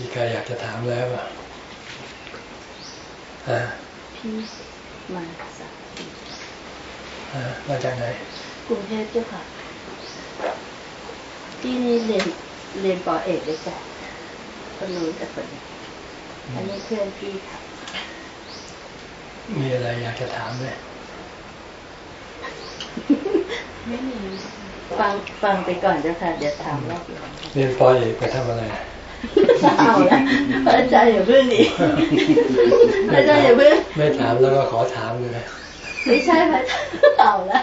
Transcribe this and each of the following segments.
มีใครอยากจะถามแล้วป่ะฮะพี่มาสักฮะมาจากไหนกรุงเทพเจ้าค่ะพี่นี่เรียนเรียนปอเอกด้วยกันคนนู้นกับคนนี้อันนี้เพื่อนพี่ค่ะมีอะไรอยากจะถามไหมไม่มีฟังฟังไปก่อนเจ้าค่ะ เดี๋ยวถามรอบหลังเรียนปอเอกไปทำอะไร เอาละอาจารย์อย่าเพิ่งดิอาจารย์อย่าเพิ่งไม่ถามแล้วก็ขอถามเลยไม่ใช่พระอาจารย์เอาละ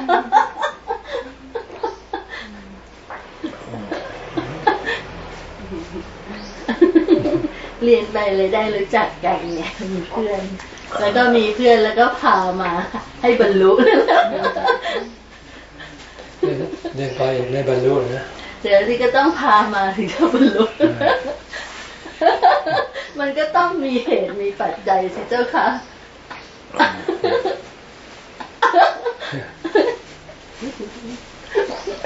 เรียนไปเลยได้รู้จักกันเนี่ยมีเพื่อน แล้วก็มีเพื่อนแล้วก็พามา ให้บรรลุเรียนปอเอกไม่บรรลุนะเดี๋ยวที่ก็ต้องพามาถึงจะบรรลุ มันก็ต้องมีเหตุมีปัจจัยสิเจ้าค่ะ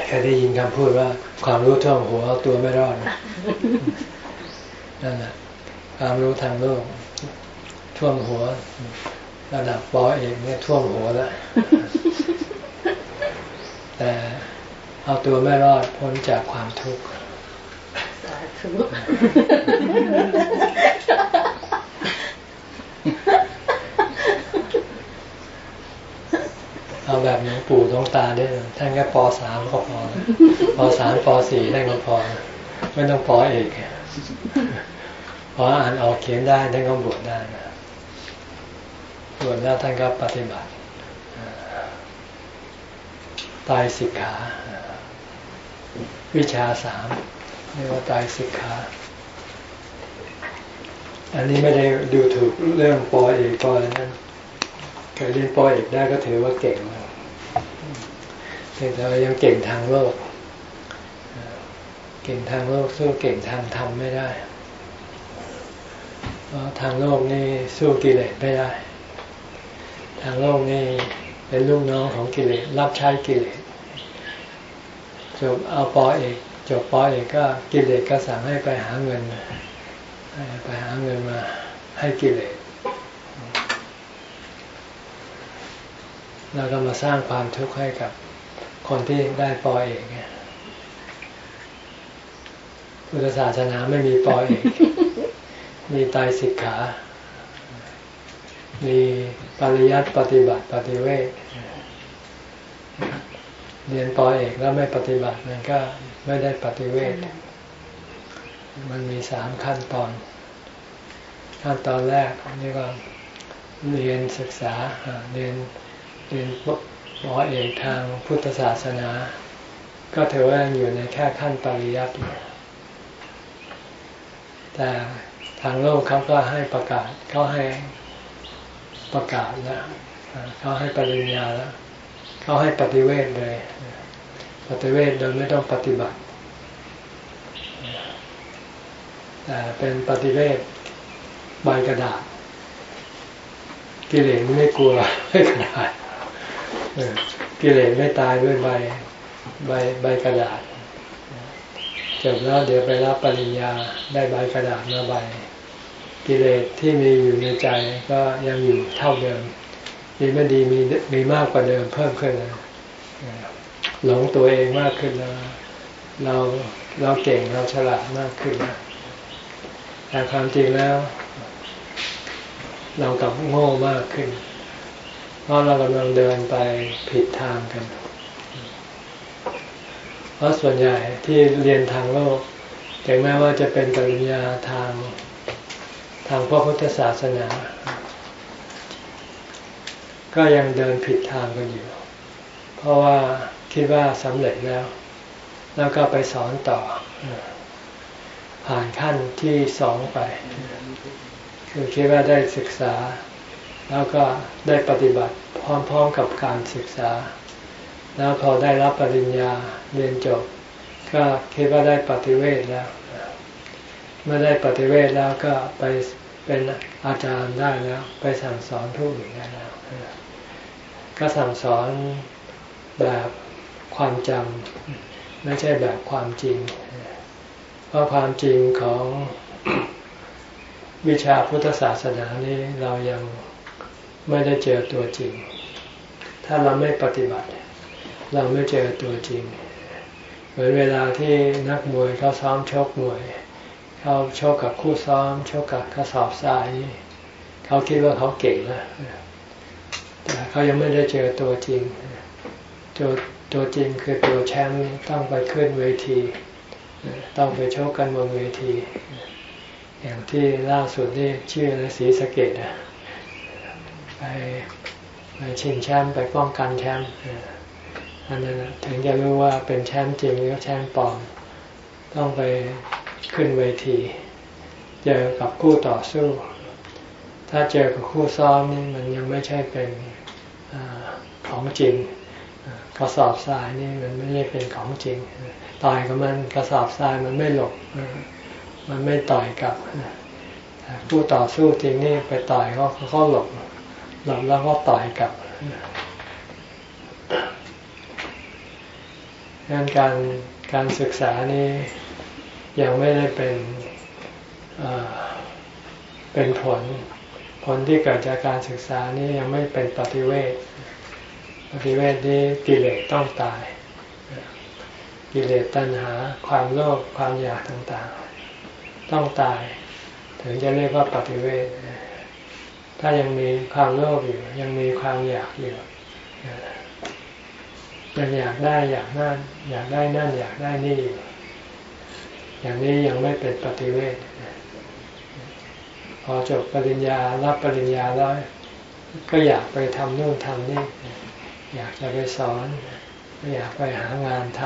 เคยได้ยินคำพูดว่า ความรู้ท่วมหัวเอาตัวไม่รอดนะนั่นแหละความรู้ทางโลกท่วมหัวระดับปอเอกเนี่ยท่วมหัวแล้วแต่เอาตัวไม่รอดพ้นจากความทุกข์ สาธุ เอาแบบหลวงปู่หลวงตาได้เลยท่านแค่ปสามก็พอปสามปสี่ท่านก็พอ ไม่ต้องปอเอกพออ่านออกเขียนได้ท่านก็บวชได้บวชแล้วท่านก็ปฏิบัติตายสิกขา วิชาสามเรียกว่าตายสิกขาอันนี้ไม่ได้ดูถูกเรื่องปอเอกปออะไรนั้น ยเรียนปอเอกได้ก็ถือว่าเก่งแล้วเพียงแต่ว่ายังเก่งทางโลก เก่งทางโลกสู้เก่งทางธรรมไม่ได้ เพราะทางโลกนี่สู้กิเลสไม่ได้ ทางโลกนี่เป็นลูกน้องของกิเลสรับใช้กิเลสจบเอาปอเอกจบปอเอกก็กิเลสก็สั่งให้ไปหาเงินไปหาเงินมาให้กิเลส แล้วก็มาสร้างความทุกข์ให้กับคนที่ได้ปอเอกเนี่ยพุทธศาสนาไม่มีปอเอก มีไตรสิกขา มีปริยัติปฏิบัติปฏิเวทเรียนปอเอกแล้วไม่ปฏิบัติมันก็ไม่ได้ปฏิเวทมันมีสามขั้นตอน ขั้นตอนแรกนี่ก็เรียนศึกษาอ่าเรียน เรียนหมอเอกทางพุทธศาสนา ก็ถือว่าอยู่ในแค่ขั้นปริยัติแต่ทางโลกเขาก็ให้ประกาศเขาให้ประกาศแล้วเขาให้ปริญญาแล้วเขาให้ปฏิเวทเลย ปฏิเวทโดยไม่ต้องปฏิบัติแต่เป็นปฏิเวทใบกระดาษกิเลสไม่กลัวไม่กระดาษ กิเลสไม่ตายด้วยใบใบใบกระดาษจบแล้วเดี๋ยวไปรับปริญญาได้ใบกระดาษมาใบ กิเลสที่มีอยู่ในใจก็ยังอยู่เท่าเดิมดีไม่ดีมีมีมากกว่าเดิมเพิ่มขึ้นแล้วหลงตัวเองมากขึ้นแล้วเราเราเก่งเราฉลาดมากขึ้นแล้วแต่ความจริงแล้ว เรากลับโง่มากขึ้น ราะเรากำลังเดินไปผิดทางกัน เพราะส่วนใหญ่ที่เรียนทางโลกถึงแม้ว่าจะเป็นปริญญาทางทางพระพุทธศาสนา ก็ยังเดินผิดทางกันอยู่ เพราะว่าคิดว่าสำเร็จแล้ว แล้วก็ไปสอนต่อ ผ่านขั้นที่สองไป คือคิดว่าได้ศึกษา แล้วก็ได้ปฏิบัติพร้อมๆกับการศึกษา แล้วพอได้รับปริญญาเรียนจบ ก็คิดว่าได้ปฏิเวทแล้ว เมื่อได้ปฏิเวทแล้วก็ไปเป็นอาจารย์ได้แล้ว ไปสั่งสอนผู้อื่นได้แล้ว ก็สั่งสอนแบบความจำไม่ใช่แบบความจริง เพราะความจริงของวิชาพุทธศาสนานี้เรายัง ไม่ได้เจอตัวจริง ถ้าเราไม่ปฏิบัติ เราไม่เจอตัวจริง เหมือนเวลาที่นักมวยเขาซ้อมชกมวย เขาชกกับคู่ซ้อมชกกับกระสอบทรายนี่เขาคิดว่าเขาเก่งนะแต่เขายังไม่ได้เจอตัวจริงตัวตัวจริงคือตัวแชมป์ต้องไปขึ้นเวที ต้องไปชกกันบนเวที อย่างที่ล่าสุดนี่ชื่อนะสีสเกตอะ ไปไปชิงแชมป์ไปป้องกันแชมป์อันนั้นถึงจะรู้ว่าเป็นแชมป์จริงหรือแชมป์ปลอม ต้องไปขึ้นเวที เจอกับคู่ต่อสู้ ถ้าเจอกับคู่ซ้อมนี่มันยังไม่ใช่เป็นอของจริงกระสอบทรายนี่มันไม่ได้เป็นของจริงต่อยกับมันกระสอบทรายมันไม่หลบมันไม่ต่อยกับผู้ต่อสู้จริงนี่ไปต่อยเขาเขาหลบ หลับแล้วก็ต่อยกลับงานการการศึกษานี่ยังไม่ได้เป็นเป็นผล ผลที่เกิดจากการศึกษานี้ยังไม่เป็นปฏิเวทปฏิเวทนี้กิเลสต้องตาย กิเลสตัณหา ความโลภความอยากต่างๆ ต้องตาย ถึงจะเรียกว่าปฏิเวท ถ้ายังมีความโลภอยู่ ยังมีความอยากอยู่ยังอยากได้อยากนั่นอยากได้นั่นอยากได้นี่อยู่ อย่างนี้ยังไม่เป็นปฏิเวทพอจบปริญญารับปริญญาแล้วก็อยากไปทำนู่นทำนี่อยากจะไปสอน อยากไปหางานท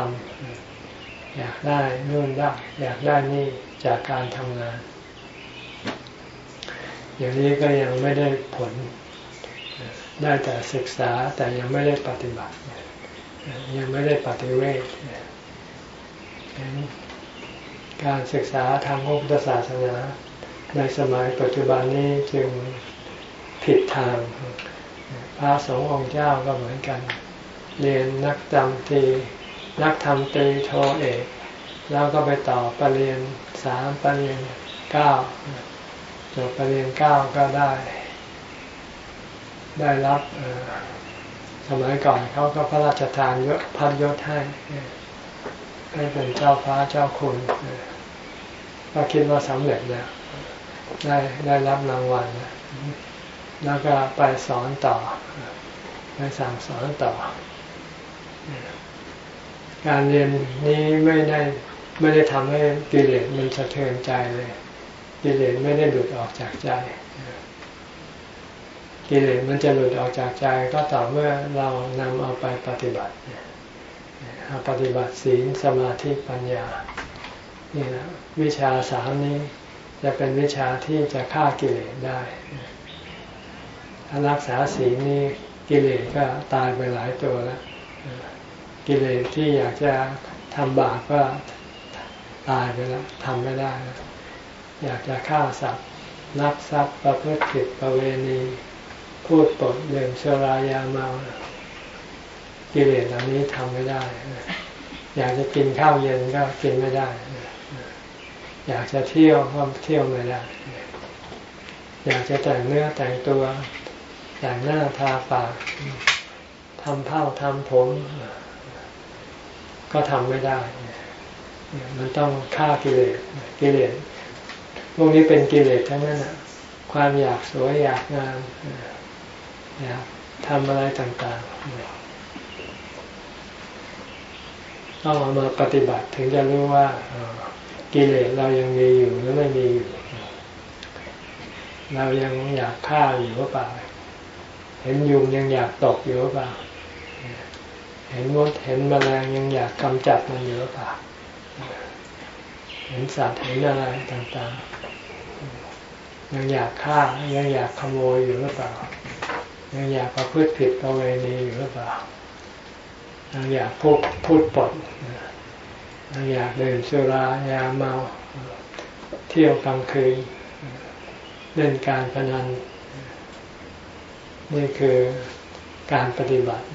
ำอยากได้นู่นได้อยากได้นี่จากการทำงาน อย่างนี้ก็ยังไม่ได้ผล ได้แต่ศึกษาแต่ยังไม่ได้ปฏิบัติ ยังไม่ได้ปฏิเวทการศึกษาทางพุทธศาสนา ในสมัยปัจจุบันนี้จึงผิดทาง พระสงฆ์องค์เจ้าก็เหมือนกัน เรียนนักจำตีนักทำตีโทเอก แล้วก็ไปต่อปรริญญาสามปรริญญาเก้า จบปรริญญาเก้าก็ได้ ได้รับสมัยก่อนเขาก็พระราชทานยศพัดยศให้ให้เป็นเจ้าฟ้าเจ้าคุณก็คิดว่าสำเร็จแล้วได้ได้รับรางวัลแล้วก็ไปสอนต่อไปสั่งสอนต่อ การเรียนนี้ไม่ได้ไม่ได้ทำให้กิเลสมันสะเทือนใจเลย กิเลสไม่ได้หลุดออกจากใจ กิเลสมันจะหลุดออกจากใจก็ต่อเมื่อเรานำเอาไปปฏิบัติเอาปฏิบัติศีลสมาธิปัญญานี่นะวิชาสามนี้จะเป็นวิชาที่จะฆ่ากิเลสได้ ถ้ารักษาศีลนี่กิเลสก็ตายไปหลายตัวแล้ว กิเลสที่อยากจะทำบาปก็ตายไปแล้วทำไม่ได้แล้ว อยากจะฆ่าสัตว์นักทรัพย์ประพฤติผิดประเวณี พูดปดเดื่มสุรายาเมากิเลสเหล่านี้ทำไม่ได้ อยากจะกินข้าวเย็นก็กินไม่ได้ อยากจะเที่ยวก็เที่ยวไม่ได้ อยากจะแต่งเนื้อแต่งตัว แต่งหน้าทาปากทำเผ้าทำผม ก็ทำไม่ได้ มันต้องฆ่ากิเลสกิเลส พวกนี้เป็นกิเลสทั้งนั้นนะความอยากสวยอยากงามอยากทำอะไรต่างๆต้องเอามาปฏิบัติถึงจะรู้ว่ากิเลสเรายังมีอยู่หรือไม่มีอยู่ เรายังอยากฆ่าอยู่หรือเปล่า เห็นยุงยังอยากตกอยู่หรือเปล่า เห็นมดเห็นแมลงยังอยากกำจัดมันอยู่หรือเปล่า เห็นสัตว์เห็นอะไรต่างๆ ยังอยากฆ่ายังอยากขโมยอยู่หรือเปล่า ยังอยากประพฤติผิดประเวณีอยู่หรือเปล่ายังอยากพูดพูดปดยังอยากเดินสุรายาเมา เที่ยวกลางคืนเล่นการพนัน นี่คือการปฏิบัติ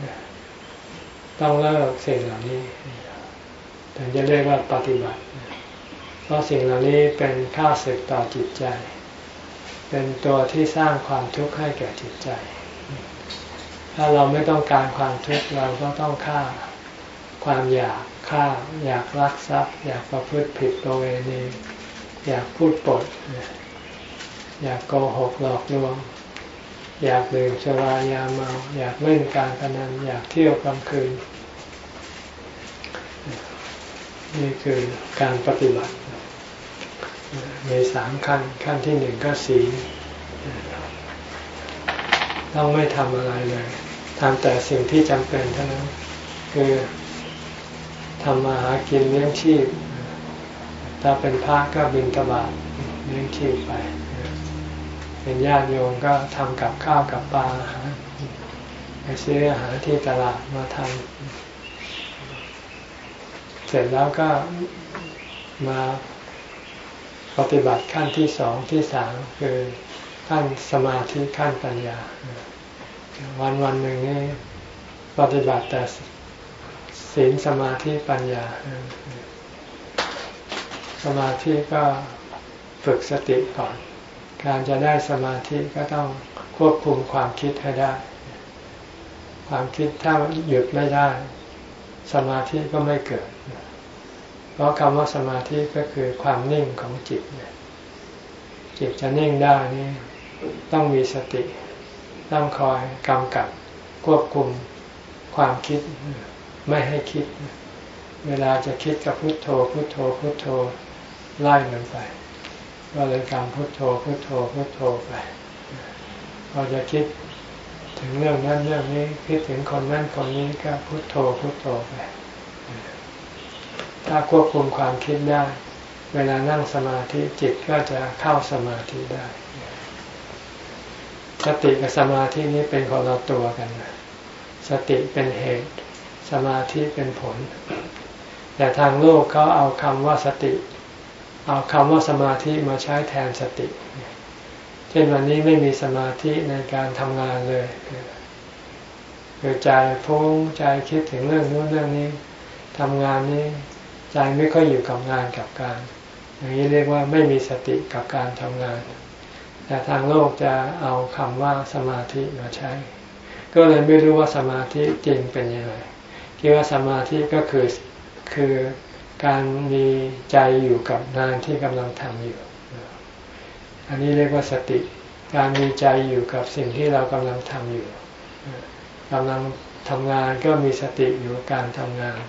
ต้องเลิกสิ่งเหล่านี้ถึงจะเรียกว่าปฏิบัติ เพราะสิ่งเหล่านี้เป็นข้าศึกต่อจิตใจ เป็นตัวที่สร้างความทุกข์ให้แก่จิตใจ ถ้าเราไม่ต้องการความทุกข์เราก็ต้องฆ่าความอยากฆ่า อยากรักทรัพย์ อยากประพฤติผิดประเวณีอยากพูดปด อยากโกหกหลอกลวง อยากดื่มสุรายาเมา อยากเล่นการพนันอยากเที่ยวกลางคืน นี่คือการปฏิบัติ มีสามขั้น ขั้นที่หนึ่งก็ศีลต้องไม่ทำอะไรเลยทำแต่สิ่งที่จำเป็นเท่านั้น คือทำมาหากินเลี้ยงชีพ ถ้าเป็นพระก็บินตบาทเลี้ยงชีพไป เป็นญาติโยมก็ทำกับข้าวกับปลาอาหารไปซื้ออาหารที่ตลาดมาทำเสร็จแล้วก็มา ปฏิบัติขั้นที่สองที่สามคือขั้นสมาธิขั้นปัญญา วันวันหนึ่งนี่ปฏิบัติแต่ศีลสมาธิปัญญา สมาธิก็ฝึกสติก่อน การจะได้สมาธิก็ต้องควบคุมความคิดให้ได้ ความคิดถ้าหยุดไม่ได้ สมาธิก็ไม่เกิด ราะคำว่าสมาธิก็คือความนิ่งของจิตจิตจะนิ่งได้นี่ต้องมีสติ ต้องคอยกำกับควบคุมความคิดไม่ให้คิด เวลาจะคิดกับพุโทโธ พุโทโธ พุโทโธไล่มันไปก็เลยการพุโทโธ พุโทโธ พุโทโธไปพอจะคิดถึงเรื่องนั้นเรื่องนี้คิดถึงคนนั้นคนนี้ก็พุโทโธ พุโทโธไป ถ้าควบคุมความคิดได้ เวลานั่งสมาธิจิตก็จะเข้าสมาธิได้สติกับสมาธินี้เป็นคนละตัวกันนะสติเป็นเหตุ สมาธิเป็นผล แต่ทางโลกเขาเอาคำว่าสติ เอาคำว่าสมาธิมาใช้แทนสติ เช่นวันนี้ไม่มีสมาธิในการทำงานเลยคือใจพุ่งใจคิดถึงเรื่องนู้นเรื่องนี้ทำงานนี้ ใจไม่ค่อยอยู่กับงานกับการ อย่างนี้เรียกว่าไม่มีสติกับการทำงาน แต่ทางโลกจะเอาคำว่าสมาธิมาใช้ ก็เลยไม่รู้ว่าสมาธิจริงเป็นยังไงคิดว่าสมาธิก็คือคือการมีใจอยู่กับงานที่กำลังทำอยู่ อันนี้เรียกว่าสติ การมีใจอยู่กับสิ่งที่เรากำลังทำอยู่กำลังทำงานก็มีสติอยู่การทำงาน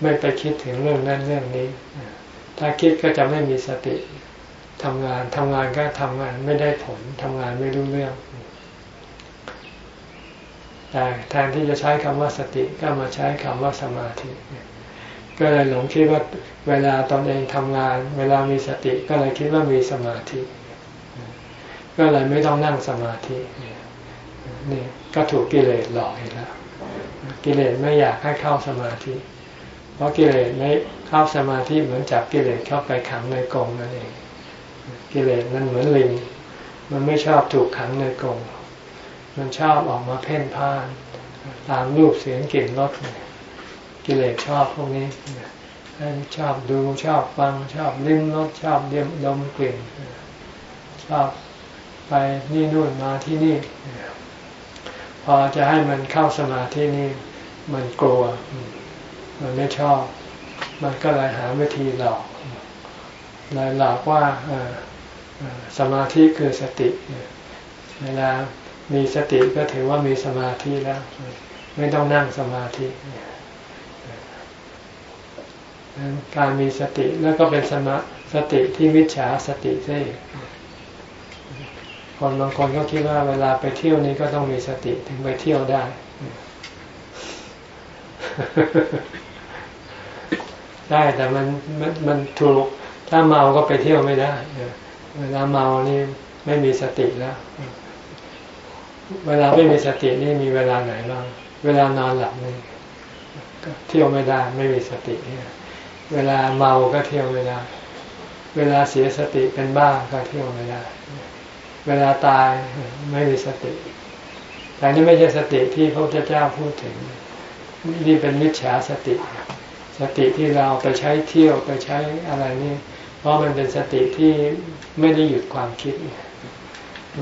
ไม่ไปคิดถึงเรื่องนั้นเรื่องนี้ ถ้าคิดก็จะไม่มีสติทำงานทำงานก็ทำงานไม่ได้ผลทำงานไม่รู้เรื่องแต่แทนที่จะใช้คำว่าสติก็มาใช้คำว่าสมาธิ ก็เลยหลงคิดว่าเวลาตอนเองทำงาน เวลามีสติก็เลยคิดว่ามีสมาธิ ก็เลยไม่ต้องนั่งสมาธินี่ก็ถูกกิเลสหลอกอีกแล้วกิเลสไม่อยากให้เข้าสมาธิ เพราะกิเลสไม่เข้าสมาธิเหมือนจับกิเลสเข้าไปขังในกรงนั่นเอง กิเลสมันเหมือนลิง มันไม่ชอบถูกขังในกรงมันชอบออกมาเพ่นพ่าน ตามรูปเสียงกลิ่นรสกิเลสชอบพวกนี้ชอบดูชอบฟังชอบลิ้มรสชอบเดียมดมกลิ่นชอบไปนี่นู่นมาที่นี่ พอจะให้มันเข้าสมาธินี่ มันกลัว มันไม่ชอบ มันก็เลยหาวิธีหลอกเลยหลอกว่าสมาธิคือสติ เวลามีสติก็ถือว่ามีสมาธิแล้ว ไม่ต้องนั่งสมาธิการมีสติแล้วก็เป็นสมาสติที่มิจฉาสติใช่คนบางคนก็คิดว่าเวลาไปเที่ยวนี้ก็ต้องมีสติถึงไปเที่ยวได้ ได้แต่มันมันมันถูกถ้าเมาก็ไปเที่ยวไม่ได้เวลาเมานี่ไม่มีสติแล้ว เวลาไม่มีสตินี่มีเวลาไหนบ้างเวลานอนหลับนี่เที่ยวไม่ได้ไม่มีสติเวลาเมาก็เที่ยวไม่ได้ เวลาเสียสติเป็นบ้าก็เที่ยวไม่ได้ เวลาตายไม่มีสติ แต่นี่ไม่ใช่สติที่พระพุทธเจ้าพูดถึง นี่เป็นมิจฉาสติ สติที่เราไปใช้เที่ยวไปใช้อะไรนี่ เพราะมันเป็นสติที่ไม่ได้หยุดความคิด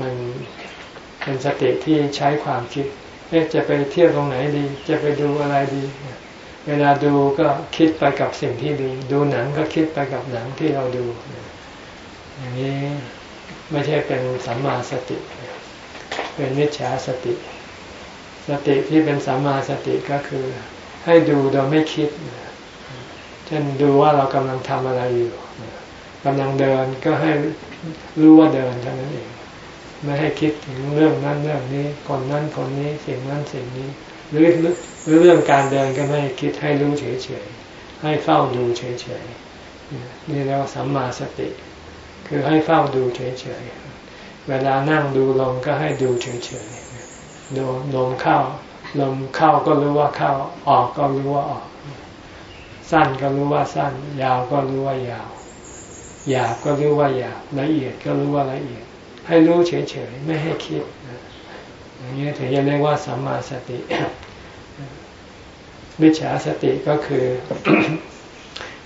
มันเป็นสติที่ใช้ความคิดเอ๊ะจะไปเที่ยวตรงไหนดี จะไปดูอะไรดี เวลาดูก็คิดไปกับสิ่งที่ดี ดูหนังก็คิดไปกับหนังที่เราดู อย่างนี้ไม่ใช่เป็นสัมมาสติ เป็นมิจฉาสติ สติที่เป็นสัมมาสติก็คือ ให้ดูโดยไม่คิดเช่นดูว่าเรากำลังทำอะไรอยู่กำลังเดินก็ให้รู้ว่าเดินเท่านั้นเอง ไม่ให้คิดถึงเรื่องนั้นเรื่องนี้คนนั้นคนนี้สิ่งนั้นสิ่งนี้ หรือหรือเรื่องการเดินก็ไม่คิดให้รู้เฉยๆให้เฝ้าดูเฉยๆนี่เรียกว่าสัมมาสติ คือให้เฝ้าดูเฉยๆเวลานั่งดูลมก็ให้ดูเฉยๆดูลมเข้าลมเข้าก็รู้ว่าเข้าออกก็รู้ว่าออก สั้นก็รู้ว่าสั้น ยาวก็รู้ว่ายาว หยาบก็รู้ว่าหยาบละเอียดก็รู้ว่าละเอียด ให้รู้เฉยๆไม่ให้คิดอย่างนี้ถึงจะเรียกว่าสัมมาสติมิจฉาสติก็คือ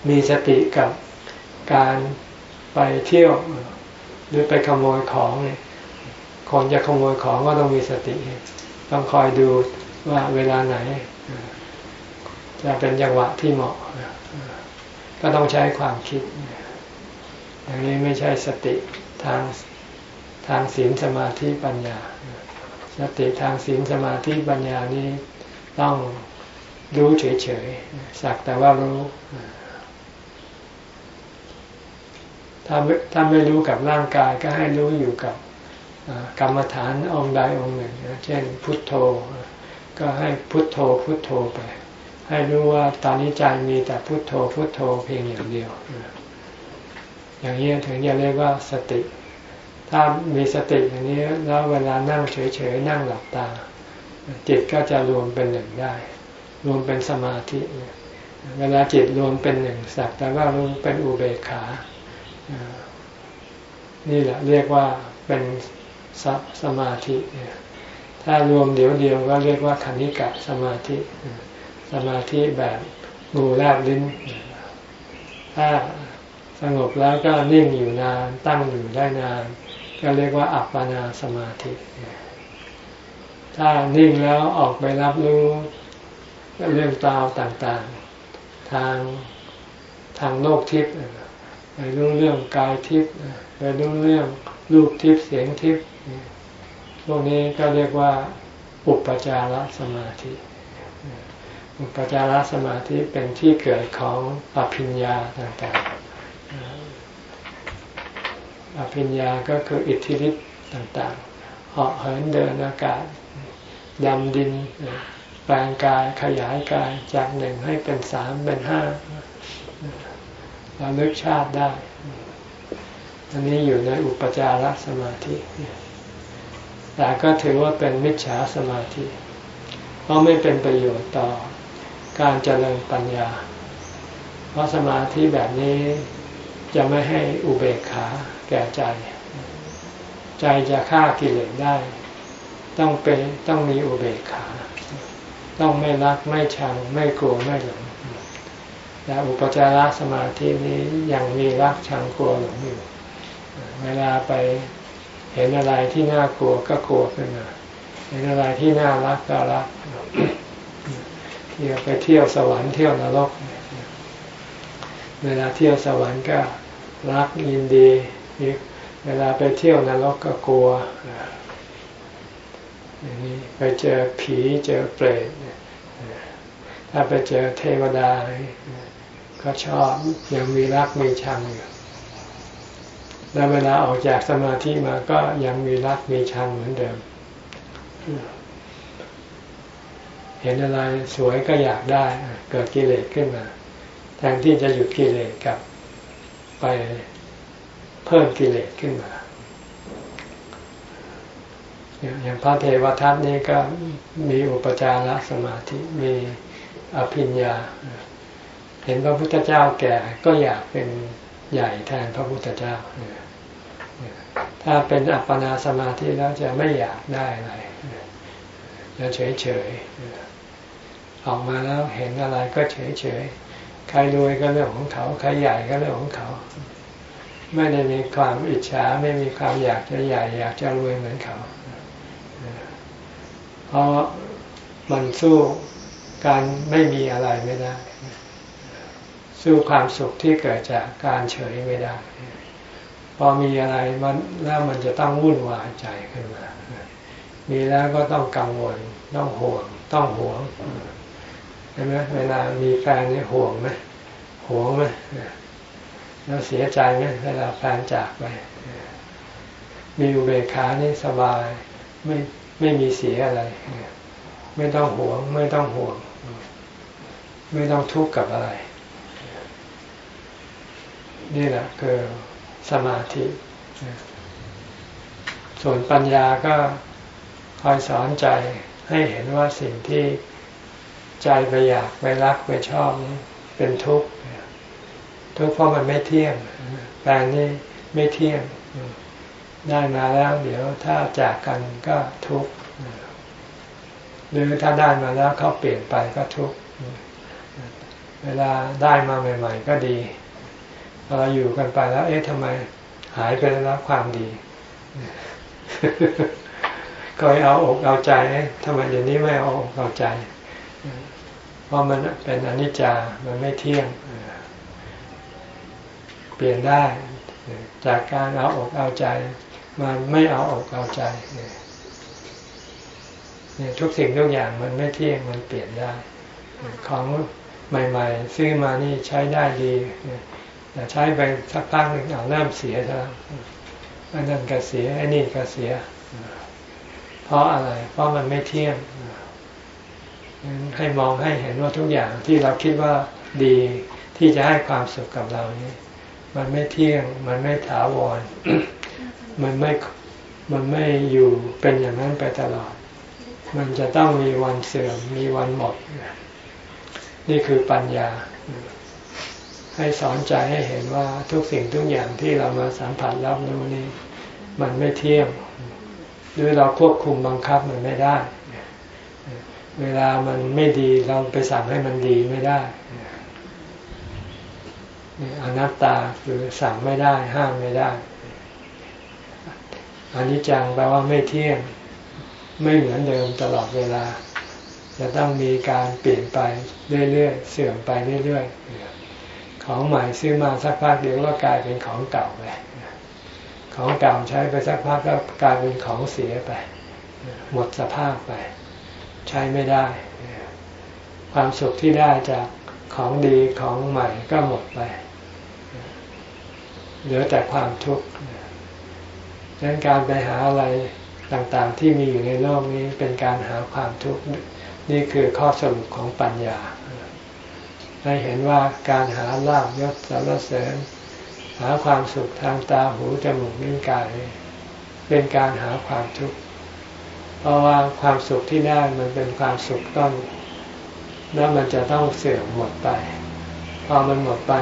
มีสติกับการไปเที่ยวหรือไปขโมยของเนี่ยคนจะขโมยของก็ต้องมีสติ ต้องคอยดูว่าเวลาไหน จะเป็นจังหวะที่เหมาะ ก็ต้องใช้ความคิด อย่างนี้ไม่ใช่สติทางทางศีลสมาธิปัญญา สติทางศีลสมาธิปัญญานี้ต้องรู้เฉยๆ สักแต่ว่ารู้ ถ้าถ้าไม่รู้กับร่างกายก็ให้รู้อยู่กับกรรมฐานองค์ใดองค์หนึ่ง เช่น พุทโธ ก็ให้พุทโธพุทโธไป ให้รู้ว่าตอนนี้ใจมีแต่พุทโธพุทโธเพียงอย่างเดียว อย่างนี้ถึงจะเรียกว่าสติ ถ้ามีสติอย่างนี้แล้วเวลานั่งเฉยๆนั่งหลับตา จิตก็จะรวมเป็นหนึ่งได้ รวมเป็นสมาธิ เวลาจิตรวมเป็นหนึ่งสักแต่ว่ารวมเป็นอุเบกขา นี่แหละเรียกว่าเป็นสสมาธิ ถ้ารวมเดียวเดียวก็เรียกว่าคณิกะสมาธิ สมาธิแบบงูแลบลิ้น ถ้าสงบแล้วก็นิ่งอยู่นาน ตั้งอยู่ได้นาน ก็เรียกว่าอัปปนาสมาธิ ถ้านิ่งแล้วออกไปรับรู้เรื่องตาวต่างๆ ทางทางโลกทิพย์ไปรู้เรื่องกายทิพย์ไปรู้เรื่องรูปทิพย์เสียงทิพย์พวกนี้ก็เรียกว่าอุปจารสมาธิ ปจารสมาธิเป็นที่เกิดของอภิญญาต่างๆอภิญญาก็คืออิทธิฤทธิ์ต่างๆ เหาะเหินเดินอากาศดำดินแปลงกายขยายกายจากหนึ่งให้เป็นสามเป็นห้าเราลึกชาติได้ อันนี้อยู่ในอุปจารสมาธิแต่ก็ถือว่าเป็นมิจฉาสมาธิ เพราะไม่เป็นประโยชน์ต่อ การเจริญปัญญา เพราะสมาธิแบบนี้จะไม่ให้อุเบกขาแก่ใจ ใจจะฆ่ากิเลสได้ ต้องเป็นต้องมีอุเบกขา ต้องไม่รักไม่ชังไม่กลัวไม่หลงแต่อุปจารสมาธินี้ยังมีรักชังกลัวหลงอยู่ เวลาไปเห็นอะไรที่น่ากลัวก็กลัวขึ้นมาเห็นอะไรที่น่ารักก็รัก เที่ยวไปเที่ยวสวรรค์เที่ยวนรก เวลาเที่ยวสวรรค์ก็รักยินดี เวลาไปเที่ยวนรกก็กลัวอย่างนี้ไปเจอผีเจอเปรตถ้าไปเจอเทวดาก็ชอบยังมีรักมีชังอยู่แล้วเวลาออกจากสมาธิมาก็ยังมีรักมีชังเหมือนเดิม เห็นอะไรสวยก็อยากได้เกิดกิเลสขึ้นมา แทนที่จะหยุดกิเลสกับไปเพิ่มกิเลสขึ้นมา อย่างพระเทวทัตนี้ก็มีอุปจารสมาธิมีอภิญญา เห็นพระพุทธเจ้าแก่ก็อยากเป็นใหญ่แทนพระพุทธเจ้า ถ้าเป็นอัปปนาสมาธิแล้วจะไม่อยากได้อะไรจะเฉยเฉย ออกมาแล้วเห็นอะไรก็เฉยเฉยใครรวยก็เรื่องของเขาใครใหญ่ก็เรื่องของเขา ไม่ได้มีความอิจฉาไม่มีความอยากจะใหญ่ อยากจะรวยเหมือนเขา เพราะมันสู้การไม่มีอะไรไม่ได้ สู้ความสุขที่เกิดจากการเฉยไม่ได้ พอมีอะไรมันแล้วมันจะต้องวุ่นวายใจขึ้นมามีแล้วก็ต้องกังวล ต้องห่วง ต้องห่วง ใช่ไหมเวลามีแฟนนี่ห่วงไหมห่วงไหมแล้วเสียใจไหมเวลาแฟนจากไป มีอุเบกขานี่สบาย ไม่ไม่มีเสียอะไร ไม่ต้องห่วง ไม่ต้องห่วง ไม่ต้องทุกข์กับอะไร นี่แหละคือสมาธิ ส่วนปัญญาก็คอยสอนใจให้เห็นว่าสิ่งที่ ใจไปอยากไปรักไปชอบนี้เป็นทุกข์ทุกข์เพราะมันไม่เที่ยงแปลงนี้ไม่เที่ยงได้มาแล้ว เดี๋ยวถ้าจากกันก็ทุกข์หรือถ้าได้มาแล้วเขาเปลี่ยนไปก็ทุกข์เวลาได้มาใหม่ ๆ ก็ดีเราอยู่กันไปแล้ว เอ๊ะทำไมหายไปแล้วความดีก็เอาอกเอาใจทำไมเดี๋ยวนี้ไม่เอาอกเอาใจ เพราะมันเป็นอนิจจา มันไม่เที่ยง เปลี่ยนได้ จากการเอาอกเอาใจ มันไม่เอาอกเอาใจเนี่ยทุกสิ่งทุกอย่างมันไม่เที่ยง มันเปลี่ยนได้ ของใหม่ๆ ซื้อมานี่ใช้ได้ดีแต่ใช้ไปสักพักหนึ่งเอาเริ่มเสียแล้วอันนั้นก็เสียไอ้นี่ก็เสีย เพราะอะไร เพราะมันไม่เที่ยง ให้มองให้เห็นว่าทุกอย่างที่เราคิดว่าดีที่จะให้ความสุขกับเรานี่มันไม่เที่ยง มันไม่ถาวร มันไม่ มันไม่อยู่เป็นอย่างนั้นไปตลอด มันจะต้องมีวันเสื่อม มีวันหมด นี่คือปัญญา ให้สอนใจให้เห็นว่าทุกสิ่งทุกอย่างที่เรามาสัมผัสรับรู้นี้มันไม่เที่ยงด้วยเราควบคุมบังคับมันไม่ได้ เวลามันไม่ดีเราไปสั่งให้มันดีไม่ได้อนัตตาคือสั่งไม่ได้ห้ามไม่ได้อนิจจังแปลว่าไม่เที่ยง ไม่เหมือนเดิมตลอดเวลา จะต้องมีการเปลี่ยนไปเรื่อยๆเสื่อมไปเรื่อยๆของใหม่ซื้อมาสักพักเดียวก็กลายเป็นของเก่าไปของเก่าใช้ไปสักพักก็กลายเป็นของเสียไป หมดสภาพไป ใช้ไม่ได้ ความสุขที่ได้จากของดีของใหม่ก็หมดไป เหลือแต่ความทุกข์ดังนั้นการไปหาอะไรต่างๆ ที่มีอยู่ในโลกนี้เป็นการหาความทุกข์นี่คือข้อสรุปของปัญญาให้เห็นว่าการหาลาบยศสารเสริญ หาความสุขทางตาหูจมูกนิ้วกาย เป็นการหาความทุกข์ เพราะว่าความสุขที่ได้มันเป็นความสุขต้นแล้วมันจะต้องเสื่อมหมดไป พอมันหมดไป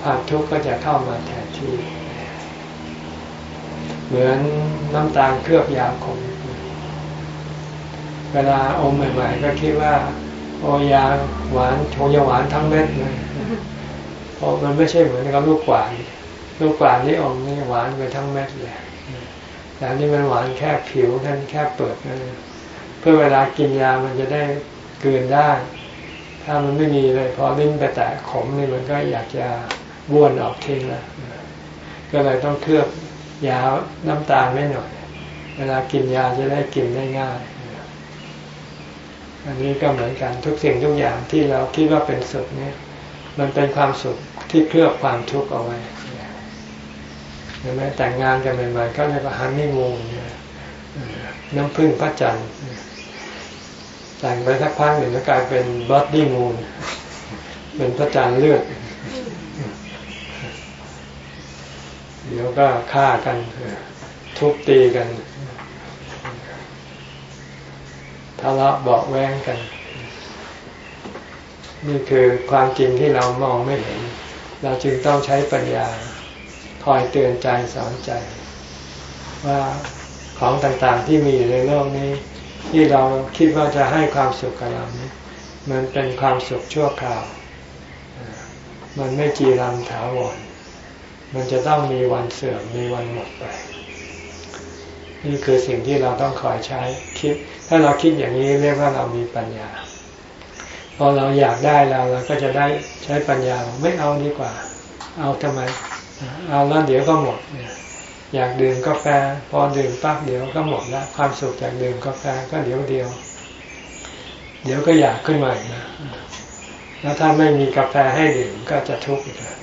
ความทุกข์ก็จะเข้ามาแทนที่ เหมือนน้ำตาลเคลือบยาขมเวลาอมใหม่ๆก็คิดว่า โอยาหวานโชยาหวานทั้งเม็ดเลยเพราะมันไม่ใช่เหมือนกับลูกกวาดลูกกวาดที่อมนี่หวานไปทั้งเม็ดเลย แต่นี่มันหวานแค่ผิวนั่นแค่เปิดนั่นเพื่อเวลากินยามันจะได้เกินได้ ถ้ามันไม่มีเลยพอลิ้นไปแตะขมนี่มันก็อยากจะบ้วนออกทิ้งล้วก็เลยต้องเคลือบยาน้ำตาลไม่หน่อย เวลากินยาจะได้กินได้ง่ายอันนี้ก็เหมือนกันทุกสิ่งทุกอย่างที่เราคิดว่าเป็นสุขเนี่ย มันเป็นความสุขที่เคลือบความทุกข์เอาไว้ เห็นไหมแต่งงานกันใหม่ๆเขาเรียกว่าฮันนี่มูนน้ำพึ่งพระจันทร์แต่งไปสักพักหนึ่งก็กลายเป็นบัตดี้มูนเป็นพระจันทร์เลือดเดี๋ยวก็ฆ่ากันทุบตีกันทะเลาะเบาแวงกัน นี่คือความจริงที่เรามองไม่เห็น เราจึงต้องใช้ปัญญา คอยเตือนใจสอนใจ ว่าของต่างๆที่มีอยู่ในโลกนี้ ที่เราคิดว่าจะให้ความสุขกับเรานี้ มันเป็นความสุขชั่วคราว มันไม่จีรังถาวรมันจะต้องมีวันเสื่อมมีวันหมดไป นี่คือสิ่งที่เราต้องคอยใช้คิด ถ้าเราคิดอย่างนี้เรียกว่าเรามีปัญญาพอเราอยากได้แล้วเราก็จะได้ใช้ปัญญาไม่เอาดีกว่า เอาทำไม เอาแล้วเดี๋ยวก็หมดอยากดื่มกาแฟ พอดื่มปั๊บเดี๋ยวก็หมดล้วความสุขจากดื่มกาแฟก็เดี๋ยวเดียว เดี๋ยวก็อยากขึ้นมาอีกนะแล้วถ้าไม่มีกาแฟให้ดื่มก็จะทุกข์อีกแล้ว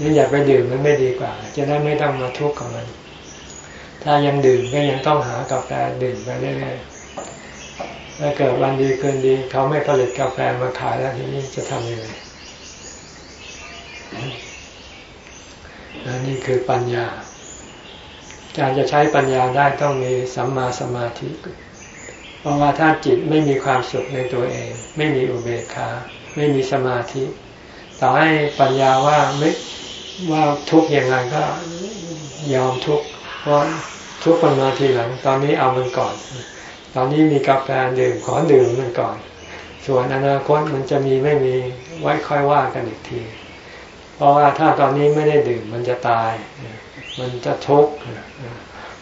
นี่อยากไปดื่มมันไม่ดีกว่า จะได้ไม่ต้องมาทุกข์กับมัน ถ้ายังดื่มก็ยังต้องหากาแฟดื่มไปเรื่อยๆถ้าเกิดวันดีคืนดี เขาไม่ผลิตกาแฟมาขายแล้วทีนี้จะทำยังไง นี่คือปัญญาการจะใช้ปัญญาได้ต้องมีสัมมาสมาธิ เพราะว่าถ้าจิตไม่มีความสุขในตัวเอง ไม่มีอุเบกขาไม่มีสมาธิ ต่อให้ปัญญาว่าไม่ว่าทุกข์ยังไงก็ยอมทุกเพราะทุกข์มันมาทีหลัง ตอนนี้เอามันก่อน ตอนนี้มีกาแฟดื่มขอดื่มมันก่อน ส่วนอนาคตมันจะมีไม่มีไว้ค่อยว่ากันอีกที เพราะว่าถ้าตอนนี้ไม่ได้ดื่มมันจะตาย มันจะทุกข์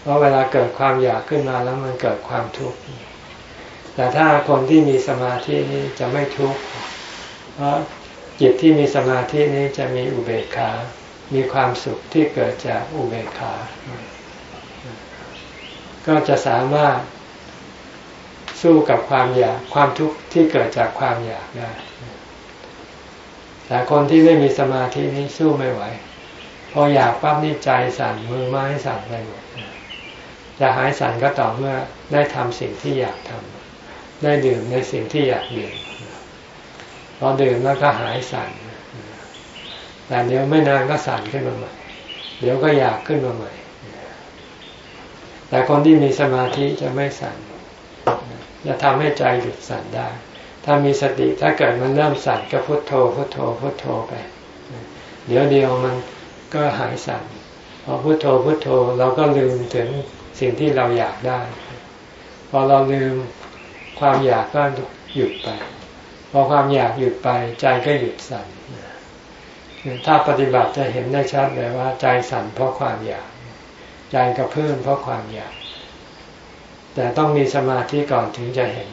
เพราะเวลาเกิดความอยากขึ้นมาแล้วมันเกิดความทุกข์แต่ถ้าคนที่มีสมาธินี้จะไม่ทุกข์เพราะจิตที่มีสมาธินี้จะมีอุเบกขา มีความสุขที่เกิดจากอุเบกขา ก็จะสามารถสู้กับความอยาก ความทุกข์ที่เกิดจากความอยากได้ แต่คนที่ไม่มีสมาธินี้สู้ไม่ไหว พออยากปั๊บนี่ใจสั่นมือไม้สั่นไปหมดจะหายสั่นก็ต่อเมื่อได้ทำสิ่งที่อยากทำได้ดื่มในสิ่งที่อยากดื่มพอดื่มแล้วก็หายสั่นแต่เดี๋ยวไม่นานก็สั่นขึ้นมาใหม่ เดี๋ยวก็อยากขึ้นมาใหม่ แต่คนที่มีสมาธิจะไม่สั่นจะทำให้ใจหยุดสั่นได้ ถ้ามีสติถ้าเกิดมันเริ่มสั่นก็พุโทโธพุโทโธพุโทโธไป เดี๋ยวเดียวมันก็หายสั่นพอพุโทโธพุโทโธเราก็ลืมถึงสิ่งที่เราอยากได้ พอเราลืมความอยากก็หยุดไป พอความอยากหยุดไปใจก็หยุดสั่นถ้าปฏิบัติจะเห็นได้ชัดเลยว่า ใจสั่นเพราะความอยาก ใจกระเพื่อมเพราะความอยาก แต่ต้องมีสมาธิก่อนถึงจะเห็น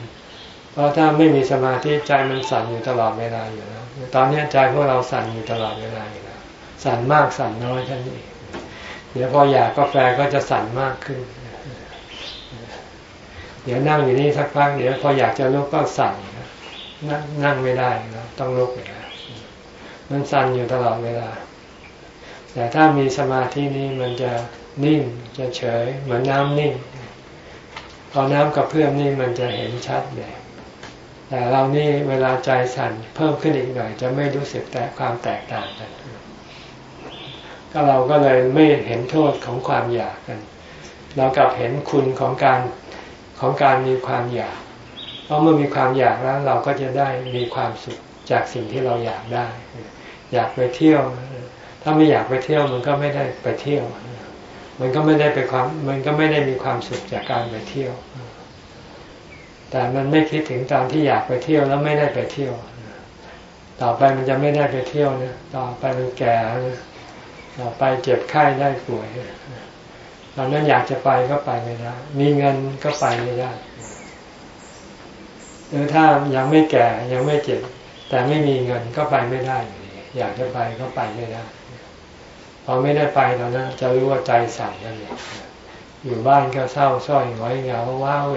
เพราะถ้าไม่มีสมาธิใจมันสั่นอยู่ตลอดเวลาอยู่แล้วตอนนี้ใจพวกเราสั่นอยู่ตลอดเวลาอยู่แล้วสั่นมากสั่นน้อยท่านนี้เดี๋ยวพออยากกาแฟก็จะสั่นมากขึ้น เดี๋ยวนั่งอยู่นี่สักพักเดี๋ยวพออยากจะลุกก็สั่นนั่งนั่งไม่ได้นะต้องลุกอย่างนี้มันสั่นอยู่ตลอดเวลา แต่ถ้ามีสมาธินี้มันจะนิ่งจะเฉย เหมือนน้ำนิ่ง พอน้ำกับเพื่อมนี่มันจะเห็นชัดเลย แต่เรานี่เวลาใจสั่นเพิ่มขึ้นอีกหน่อย จะไม่รู้สึกแต่ความแตกต่างกัน ก็เราก็เลยไม่เห็นโทษของความอยากกัน เรากลับเห็นคุณของการของการมีความอยาก เพราะเมื่อมีความอยากแล้ว เราก็จะได้มีความสุขจากสิ่งที่เราอยากได้ อยากไปเที่ยว ถ้าไม่อยากไปเที่ยวมันก็ไม่ได้ไปเที่ยว มันก็ไม่ได้ไปความมันก็ไม่ได้มีความสุขจากการไปเที่ยว แต่มันไม่คิดถึงตอนที่อยากไปเที่ยวแล้วไม่ได้ไปเที่ยว ต่อไปมันจะไม่ได้ไปเที่ยวนะต่อไปมันแก่ต่อไปเจ็บไข้ได้ป่วยตอนนั้นอยากจะไปก็ไปไม่ได้ มีเงินก็ไปไม่ได้ หรือถ้ายังไม่แก่ยังไม่เจ็บ แต่ไม่มีเงินก็ไปไม่ได้ อยากจะไปก็ไปไม่ได้ พอไม่ได้ไปตอนนั้นจะรู้ว่าใจสั่นนั่นเองอยู่บ้านก็เศร้าส้อยหงอยเหงาว้าเว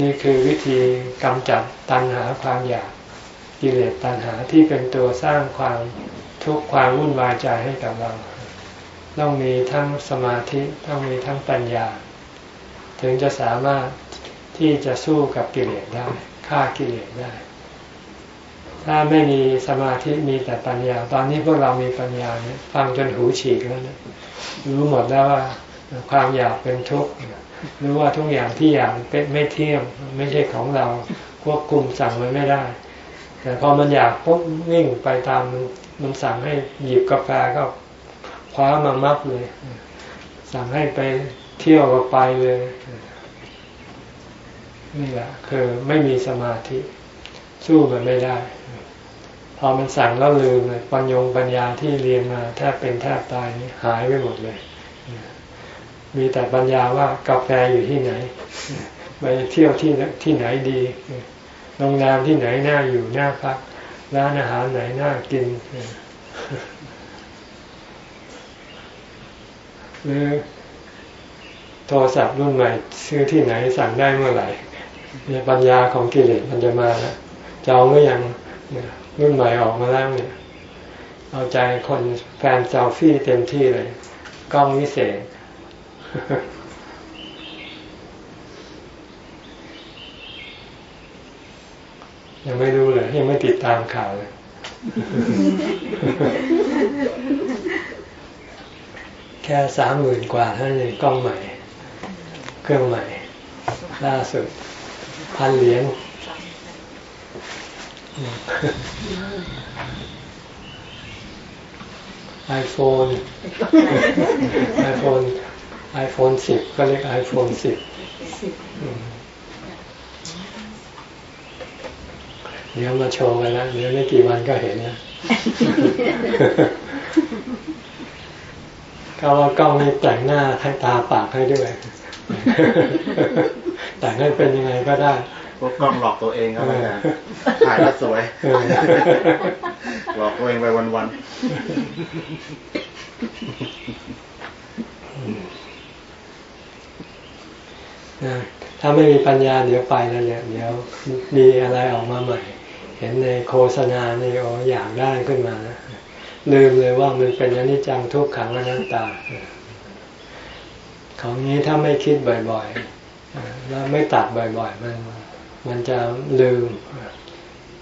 นี่คือวิธีกำจัดตัณหาความอยากกิเลสตัณหาที่เป็นตัวสร้างความทุกข์ความวุ่นวายใจให้กับเรา ต้องมีทั้งสมาธิต้องมีทั้งปัญญา ถึงจะสามารถที่จะสู้กับกิเลสได้ฆ่ากิเลสได้ ถ้าไม่มีสมาธิมีแต่ปัญญา ตอนนี้พวกเรามีปัญญาเนี่ยฟังจนหูฉีกแล้วนะรู้หมดแล้วว่าความอยากเป็นทุกข์ รู้ว่าทุกอย่างที่อยากเป็นไม่เที่ยงไม่ใช่ของเราควบคุมสั่งมันไม่ได้ แต่พอมันอยากปุ๊บวิ่งไปตามมันมันสั่งให้หยิบกาแฟก็คว้ามามับเลย สั่งให้ไปเที่ยวก็ไปเลยนี่แหละคือไม่มีสมาธิ สู้มันไม่ได้ พอมันสั่งแล้วลืมเลยปัญญงปัญญาที่เรียนมาแทบเป็นแทบตายนี่หายไปหมดเลย มีแต่ปัญญาว่ากาแฟอยู่ที่ไหน ไปเที่ยวที่ที่ไหนดีโรงแรมที่ไหนน่าอยู่น่าพักร้านอาหารไหนน่ากินหรือโทรศัพท์รุ่นใหม่ ซื้อที่ไหนสั่งได้เมื่อไหร่ปัญญาของกิเลสมันจะมาแล้วจองก็ยังรุ่นใหม่ออกมาแล้วเนี่ย เอาใจคนแฟนเซลฟี่เต็มที่เลย กล้องวิเศษ ยังไม่รู้เลย ยังไม่ติดตามข่าวเลยแค่สามหมื่นกว่าเท่านั้นเองกล้องใหม่ เครื่องใหม่ ล่าสุด พันเหรียญไอโฟนไอโฟน ไอโฟนสิบก็เรียกไอโฟนสิบเดี๋ยวมาโชว์กันแล้วเดี๋ยวไม่กี่วันก็เห็นนะเขาว่ากล้องนี้แต่งหน้าให้ตาปากให้ด้วย แต่งให้เป็นยังไงก็ได้พวกกล้องหลอกตัวเองครับอาจารย์ถ่ายแล้วสวย หลอกตัวเองไปวัน ถ้าไม่มีปัญญาเดี๋ยวไปแล้วเนี่ยเดี๋ยวมีอะไรออกมาใหม่ เห็นในโฆษณาในโออยากได้ขึ้นมานะลืมเลยว่ามันเป็นอนิจจังทุกขังอนัตตา ของนี้ถ้าไม่คิดบ่อยๆแล้วไม่ตัดบ่อยๆ มันมันจะลืม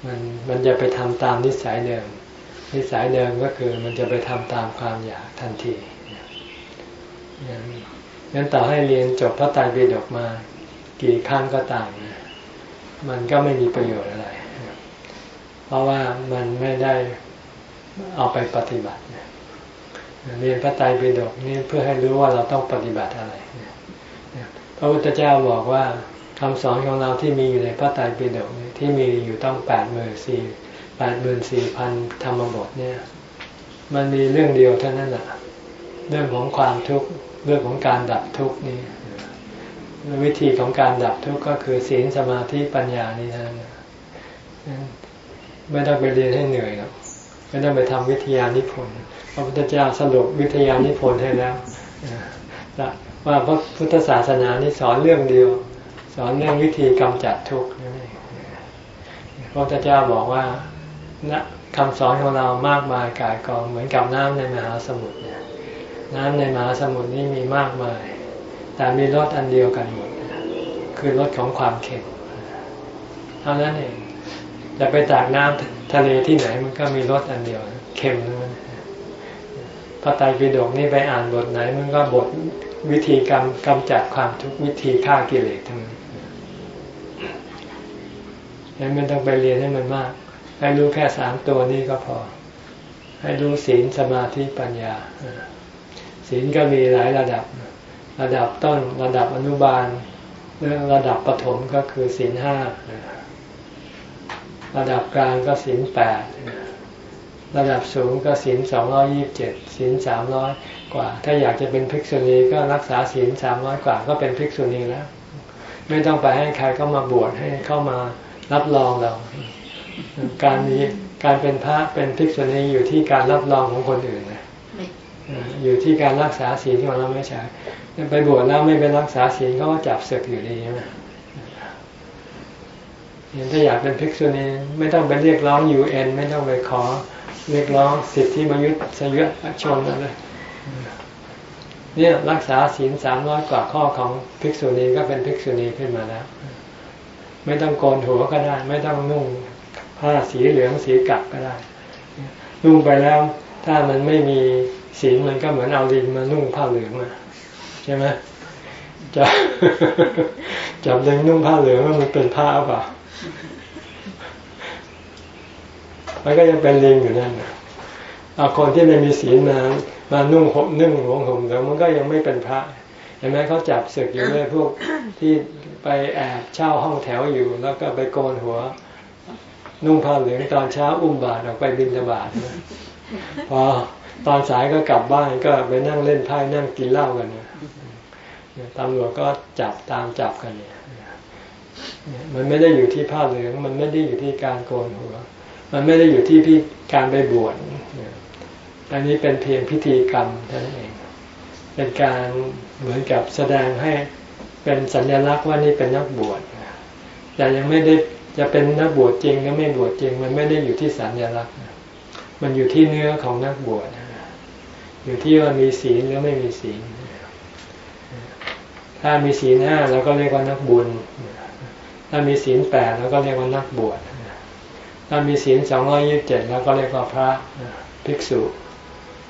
มันมันจะไปทำตามนิสัยเดิม นิสัยเดิมก็คือมันจะไปทำตามความอยากทันที งั้นต่อให้เรียนจบพระไตรปิฎกมา กี่ครั้งก็ตามมันก็ไม่มีประโยชน์อะไร เพราะว่ามันไม่ได้เอาไปปฏิบัติเรียนพระไตรปิฎกนี่เพื่อให้รู้ว่าเราต้องปฏิบัติอะไรพระพุทธเจ้าบอกว่าคำสอนของเราที่มีอยู่ในพระไตรปิฎกที่มีอยู่ต้องแปดหมื่นสี่แปดหมื่นสี่พันธรรมบทเนี่ย มันมีเรื่องเดียวเท่านั้นแหละ เรื่องของความทุกข์เรื่องของการดับทุกข์นี่วิธีของการดับทุกข์ก็คือศีลสมาธิปัญญานี่นะไม่ต้องไปเรียนให้เหนื่อยหรอกไม่ต้องไปทำวิทยานิพนธ์พระพุทธเจ้าสรุปวิทยานิพนธ์ให้แล้วว่าพระพุทธศาสนานี่สอนเรื่องเดียว สอนเรื่องวิธีกำจัดทุกข์นั่นเองพระพุทธเจ้าบอกว่านะคำสอนของเรามากมายกายกองเหมือนกับน้ำในมหาสมุทรเนี่ย น้ำในมหาสมุทรนี่มีมากมาย แต่มีรสอันเดียวกันหมด คือรสของความเค็มเท่านั้นเองจะไปตากน้ำทะเลที่ไหนมันก็มีรสอันเดียวเค็มนั่นพระไตรปิฎกนี่ไปอ่านบทไหน มันก็บทวิธีกรรมกำจัดความทุกวิธีฆ่ากิเลสทั้งนั้นยังไม่ต้องไปเรียนให้มันมาก ให้รู้แค่สามตัวนี้ก็พอ ให้รู้ศีลสมาธิปัญญา ศีลก็มีหลายระดับ ระดับต้นระดับอนุบาลเรื่องระดับปฐมก็คือศีลห้าระดับกลางก็ศีลแปดระดับสูงก็ศีลสองร้อยี่บเจ็ดศีลสามร้อยกว่า ถ้าอยากจะเป็นภิกษุณีก็รักษาศีลสามร้อยกว่าก็เป็นภิกษุณีแล้ว ไม่ต้องไปให้ใครเข้ามาบวชให้เข้ามารับรองเรา การนี้การเป็นพระเป็นภิกษุณีอยู่ที่การรับรองของคนอื่นนะ อยู่ที่การรักษาศีลของเราไม่ใช่ไปบวชแล้วไม่ไปรักษาศีลเขาก็จับเสกอยู่ดีใช่ไหมถ้าอยากเป็นภิกษุณีไม่ต้องไปเรียกร้องยูเอ็นไม่ต้องไปขอเรียกร้องสิทธิมยุทธยชนอะไรเนี่ยรักษาศีลสามร้อยกว่าข้อของภิกษุณีก็เป็นภิกษุณีขึ้นมาแล้ว ไม่ต้องโกนหัวก็ได้ ไม่ต้องนุ่งผ้าสีเหลืองสีกักก็ได้ นุ่งไปแล้ว ถ้ามันไม่มี ศีลมันก็เหมือนเอาดินมานุ่งผ้าเหลืองมาใช่ไหมจะจับดึงนุ่งผ้าเหลืองว่ามันเป็นผ้าเปล่ามันก็ยังเป็นลิงอยู่นั่นเอาคนที่ไม่มีศีลมามานุ่งห่มนึ่งห่มห่มแล้วมันก็ยังไม่เป็นพระเห็นไหมเขาจับศึกอยู่เลยพวกที่ไปแอบเช่าห้องแถวอยู่ แล้วก็ไปโกนหัว นุ่งผ้าเหลืองตอนเช้าอุ้มบาตรออกไปบิณฑบาตพอ ตอนสายก็กลับบ้านก็ไปนั่งเล่นไพ่นั่งกินเหล้ากันเนี่ยตำรวจก็จับตามจับกันเนี่ยมันไม่ได้อยู่ที่ผ้าเหลือง มันไม่ได้อยู่ที่การโกนหัว มันไม่ได้อยู่ที่พี่การไปบวชอันนี้เป็นเพียงพิธีกรรมเท่านั้นเอง เป็นการเหมือนกับแสดงให้เป็นสัญลักษณ์ว่านี่เป็นนักบวชแต่ยังไม่ได้จะเป็นนักบวชจริงก็ไม่บวชจริง มันไม่ได้อยู่ที่สัญลักษณ์ มันอยู่ที่เนื้อของนักบวช อยู่ที่ว่ามีศีลหรือไม่มีศีล ถ้ามีศีลห้าเราก็เรียกว่านักบุญ ถ้ามีศีลแปดเราก็เรียกว่านักบวช ถ้ามีศีลสองร้อยี่สิบเจ็ดเราก็เรียกว่าพระภิกษุ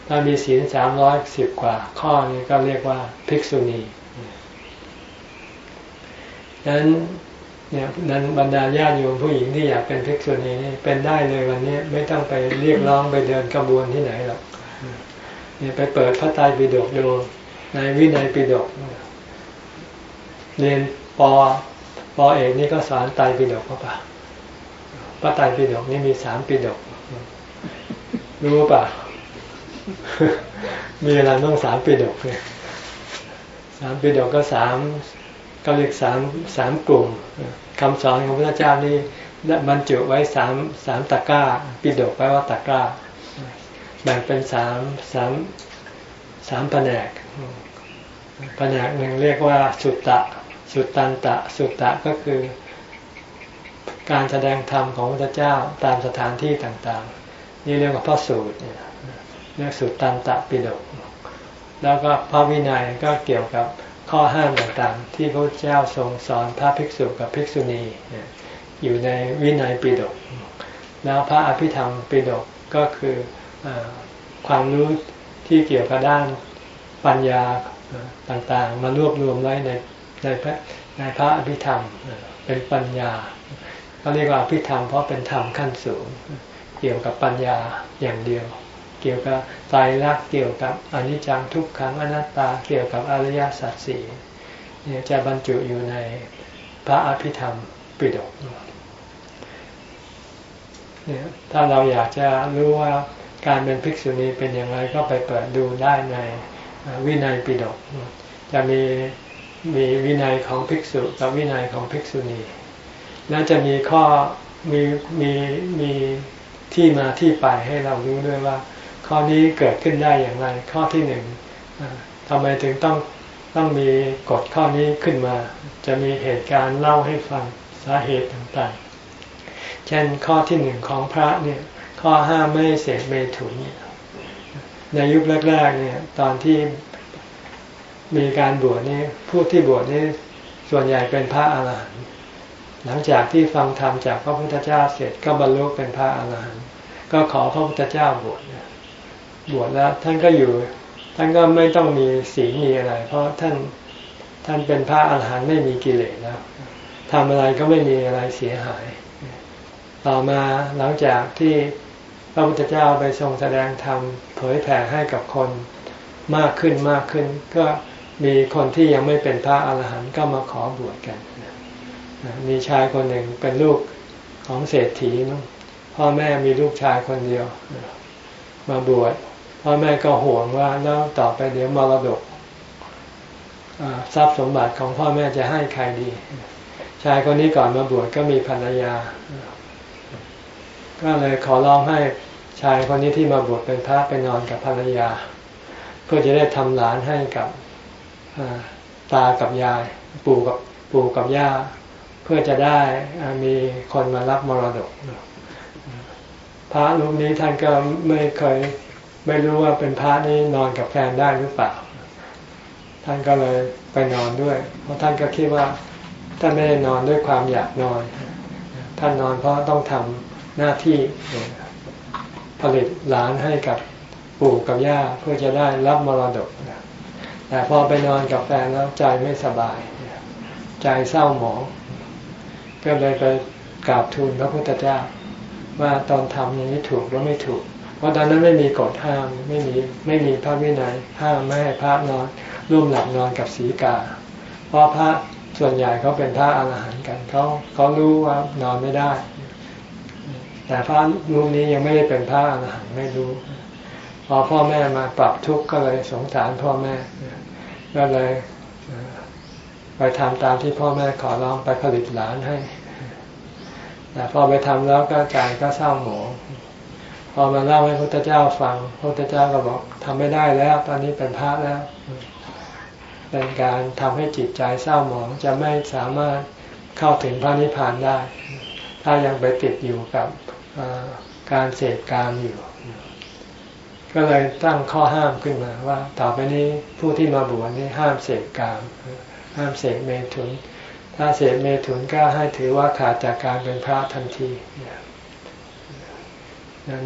ถ้ามีศีลสามร้อยสิบกว่า ข้อนี้ก็เรียกว่าภิกษุณีดังนั้นเนี่ยนั้นบรรดาญาติโยมผู้หญิงที่อยากเป็นภิกษุณีนี่เป็นได้เลยวันนี้ไม่ต้องไปเรียกร้องไปเดินกระบวนที่ไหนหรอก เนี่ยไปเปิดพระไตรปิฎกดูในวินัยปิฎกเรียนปปเอกนี่ก็สอนไตรปิฎกเข้าป่ะพระไตรปิฎกนี่มีสามปิฎกรู้ป่ะ มีอะไรต้องสามปิฎกเนี่ยสามปิฎกก็สามก็เรียกสามสามกลุ่มคำสอนของพระเจ้านี่บรรจุไว้สามสามตะกร้า ปิฎกไว้ว่าตะกร้า แบ่งเป็นสามสามสามแผนกแผนกหนึ่งเรียกว่าสุตตะ สุตตันตะ สุตตะก็คือ การแสดงธรรมของพระเจ้าตามสถานที่ต่างๆ นี่เรียกว่าพระสูตรเรียกสุตตันตะปิฎกแล้วก็พระวินัยก็เกี่ยวกับข้อห้ามต่างๆ ที่พระเจ้าทรงสอนพระภิกษุกับภิกษุณีอยู่ในวินัยปิฎกแล้วพระอภิธรรมปิฎกก็คืออ ความรู้ที่เกี่ยวกับด้านปัญญาต่างๆ มารวบรวมไว้ในในพระในพระอภิธรรมเป็นปัญญาเขาเรียกว่าอภิธรรมเพราะเป็นธรรมขั้นสูง เกี่ยวกับปัญญาอย่างเดียว เกี่ยวกับไตรลักเกี่ยวกับอนิจจังทุกขังอนัตตาเกี่ยวกับอริยสัจสี่เนี่ยจะบรรจุอยู่ในพระอภิธรรมปิฎกเนี่ยถ้าเราอยากจะรู้ว่า การเป็นภิกษุณีเป็นอย่างไรก็ไปเปิดดูได้ในวินัยปิฎกจะมีมีวินัยของภิกษุกับวินัยของภิกษุณี แล้วจะมีข้อมีมีมีที่มาที่ไปให้เรารู้ด้วยว่า ข้อนี้เกิดขึ้นได้อย่างไร ข้อที่หนึ่งทำไมถึงต้องต้องมีกฎข้อนี้ขึ้นมา จะมีเหตุการณ์เล่าให้ฟังสาเหตุต่างๆ เช่นข้อที่หนึ่งของพระเนี่ย ข้อห้ามไม่เสพเมถุนในยุคแรกๆเนี่ย ตอนที่มีการบวชนี่ผู้ที่บวชนี่ส่วนใหญ่เป็นพระอาหารหันต์หลังจากที่ฟังธรรมจากพระพุทธเจ้าเสร็จก็บรรลุเป็นพระอาหารหันต์ก็ขอพระพุทธเจ้าบวชบวชแล้วท่านก็อยู่ ท่านก็ไม่ต้องมีศีลมีอะไร เพราะท่านท่านเป็นพระอาหารหันต์ไม่มีกิเลสแล้วทำอะไรก็ไม่มีอะไรเสียหาย ต่อมาหลังจากที่ ระพุทธเจ้าไปทรงแสดงธรรมเผยแผ่ให้กับคนมากขึ้นมากขึ้น ก็มีคนที่ยังไม่เป็นพระอาหารหันต์ก็มาขอบวชกัน มีชายคนหนึ่งเป็นลูกของเศรษฐีพ่อแม่มีลูกชายคนเดียว มาบวชพ่อแม่ก็ห่วงว่าแล้วต่อไปเดี๋ยวมรดกทรัพย์สมบัติของพ่อแม่จะให้ใครดี ชายคนนี้ก่อนมาบวชก็มีภรรยา ก็เลยขอร้องให้ ชายคนนี้ที่มาบวชเป็นพระไปนอนกับภรรยา เพื่อจะได้ทำหลานให้กับตากับยายปู่กับปู่กับย่า เพื่อจะได้มีคนมารับมรดก พระรูปนี้ท่านก็ไม่เคยไม่รู้ว่าเป็นพระนี้นอนกับแฟนได้หรือเปล่า ท่านก็เลยไปนอนด้วย เพราะท่านก็คิดว่าท่านไม่ได้นอนด้วยความอยากนอน ท่านนอนเพราะต้องทำหน้าที่ ผลิตหลานให้กับปู่กับย่าเพื่อจะได้รับมรดกแต่พอไปนอนกับแฟนแล้วใจไม่สบาย ใจเศร้าหมองก็เลยไปกราบทูลพระพุทธเจ้า ว่าตอนทำอย่างนี้ถูกหรือไม่ถูก เพราะตอนนั้นไม่มีกฎห้ามไม่มีไม่มีพระวินัยห้ามไม่ให้พระนอนร่วมหลับนอนกับศีกา เพราะพระส่วนใหญ่เขาเป็นพระอาหารหันต์กันเขาเขารู้ว่านอนไม่ได้ แต่พระรูปนี้ยังไม่ได้เป็นพระอรหันต์ไม่รู้ พอพ่อแม่มาปรับทุกข์ก็เลยสงสารพ่อแม่ก็เลยไปทำตามที่พ่อแม่ขอร้องไปผลิตหลานให้ แต่พอไปทำแล้วก็ใจก็เศร้าหมองพอมาเล่าให้พระพุทธเจ้าฟังพระพุทธเจ้าก็บอกทำไม่ได้แล้ว ตอนนี้เป็นพระแล้วเป็นการทำให้จิตใจเศร้าหมองจะไม่สามารถเข้าถึงพระนิพพานได้ ถ้ายังไปติดอยู่กับ การเสพกามอยู่ ก็เลยตั้งข้อห้ามขึ้นมาว่า ต่อไปนี้ผู้ที่มาบวชนี้ห้ามเสพกาม ห้ามเสพเมถุน ถ้าเสพเมถุนก็ให้ถือว่าขาดจากการเป็นพระทันทีนั้น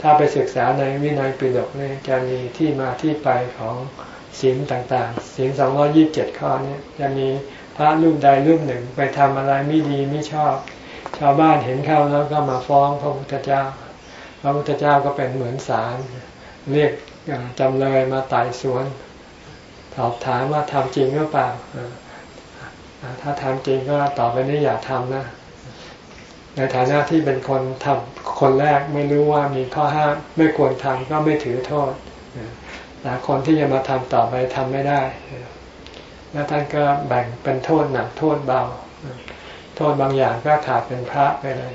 ถ้าไปศึกษาในวินัยปิฎกนี่จะมีที่มาที่ไปของศีลต่างๆศีลสองร้อยี่บเจ็ดข้อนี้จะมีพระรูปใดรูปหนึ่งไปทำอะไรไม่ดีไม่ชอบ ชาวบ้านเห็นเข้าแล้วก็มาฟ้องพระพุทธเจ้า พระพุทธเจ้าก็เป็นเหมือนศาลเรียกจำเลยมาไต่สวนสอบถามว่าทำจริงหรือเปล่าถ้าทำจริงก็ต่อไปนี้อย่าทำนะในฐานะที่เป็นคนทำคนแรกไม่รู้ว่ามีข้อห้ามไม่ควรทำก็ไม่ถือโทษแต่คนที่จะมาทำต่อไปทำไม่ได้ แล้วท่านก็แบ่งเป็นโทษหนักโทษเบา โทษบางอย่างก็ขาดเป็นพระไปเลย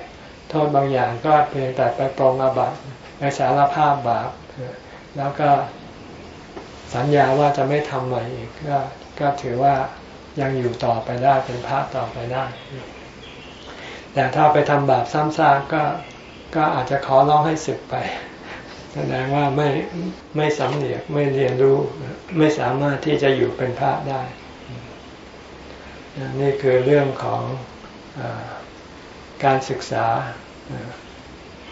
โทษบางอย่างก็เพียงแต่ไปปรองอาบัติไปสารภาพบาปแล้วก็สัญญาว่าจะไม่ทำใหม่อีกก็ก็ถือว่ายังอยู่ต่อไปได้เป็นพระต่อไปได้ แต่ถ้าไปทำบาปซ้ำซากก็ก็อาจจะขอร้องให้สึกไป แสดงว่าไม่ไม่สำเนียกไม่เรียนรู้ไม่สามารถที่จะอยู่เป็นพระได้ นี่คือเรื่องของ การศึกษา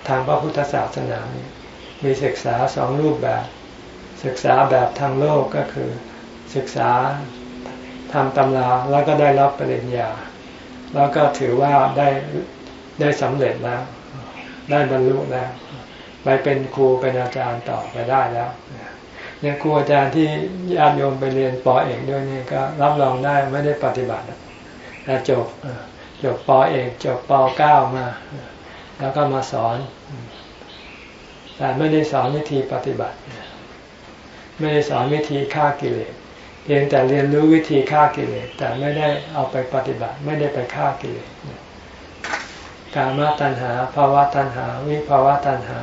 ทางพระพุทธศาสนามีศึกษาสองรูปแบบ ศึกษาแบบทางโลกก็คือ ศึกษาทำตำราแล้วก็ได้รับปริญญา แล้วก็ถือว่าได้ได้สำเร็จแล้ว ได้บรรลุแล้ว ไปเป็นครูเป็นอาจารย์ต่อไปได้แล้วเนี่ยครูอาจารย์ที่ญาติโยมไปเรียนปอเอกด้วยนี่ก็รับรองได้ไม่ได้ปฏิบัติแต่จบ จบปอเอกจบปอเก้ามา แล้วก็มาสอน แต่ไม่ได้สอนวิธีปฏิบัติ ไม่ได้สอนวิธีฆ่ากิเลสเพียงแต่เรียนรู้วิธีฆ่ากิเลสแต่ไม่ได้เอาไปปฏิบัติ ไม่ได้ไปฆ่ากิเลสการมาตัณหาภาวะตัณหา วิภาวะตัณหา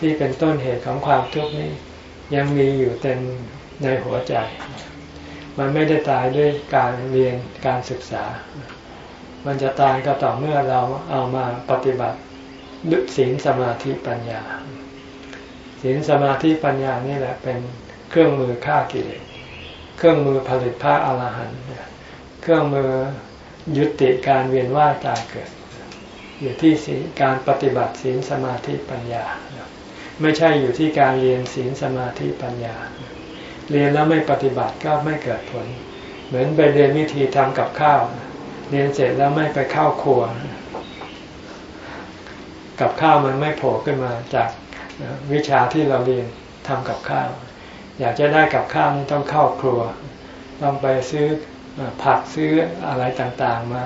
ที่เป็นต้นเหตุของความทุกข์นี้ยังมีอยู่เต็มในหัวใจ มันไม่ได้ตายด้วยการเรียนการศึกษา มันจะตายก็ต่อเมื่อเราเอามาปฏิบัติดุศีลสมาธิปัญญาศีลสมาธิปัญญานี่แหละเป็นเครื่องมือฆ่ากิเลสเครื่องมือผลิตพระอรหันต์เครื่องมือยุติการเวียนว่ายตายเกิด อยู่ที่การปฏิบัติศีลสมาธิปัญญา ไม่ใช่อยู่ที่การเรียนศีลสมาธิปัญญา เรียนแล้วไม่ปฏิบัติก็ไม่เกิดผล เหมือนไปเรียนวิธีทำกับข้าว เรียนเสร็จแล้วไม่ไปเข้าครัว กับข้าวมันไม่โผล่ขึ้นมาจากวิชาที่เราเรียนทำกับข้าว อยากจะได้กับข้าวนี่ต้องเข้าครัว ต้องไปซื้อผักซื้ออะไรต่างๆมา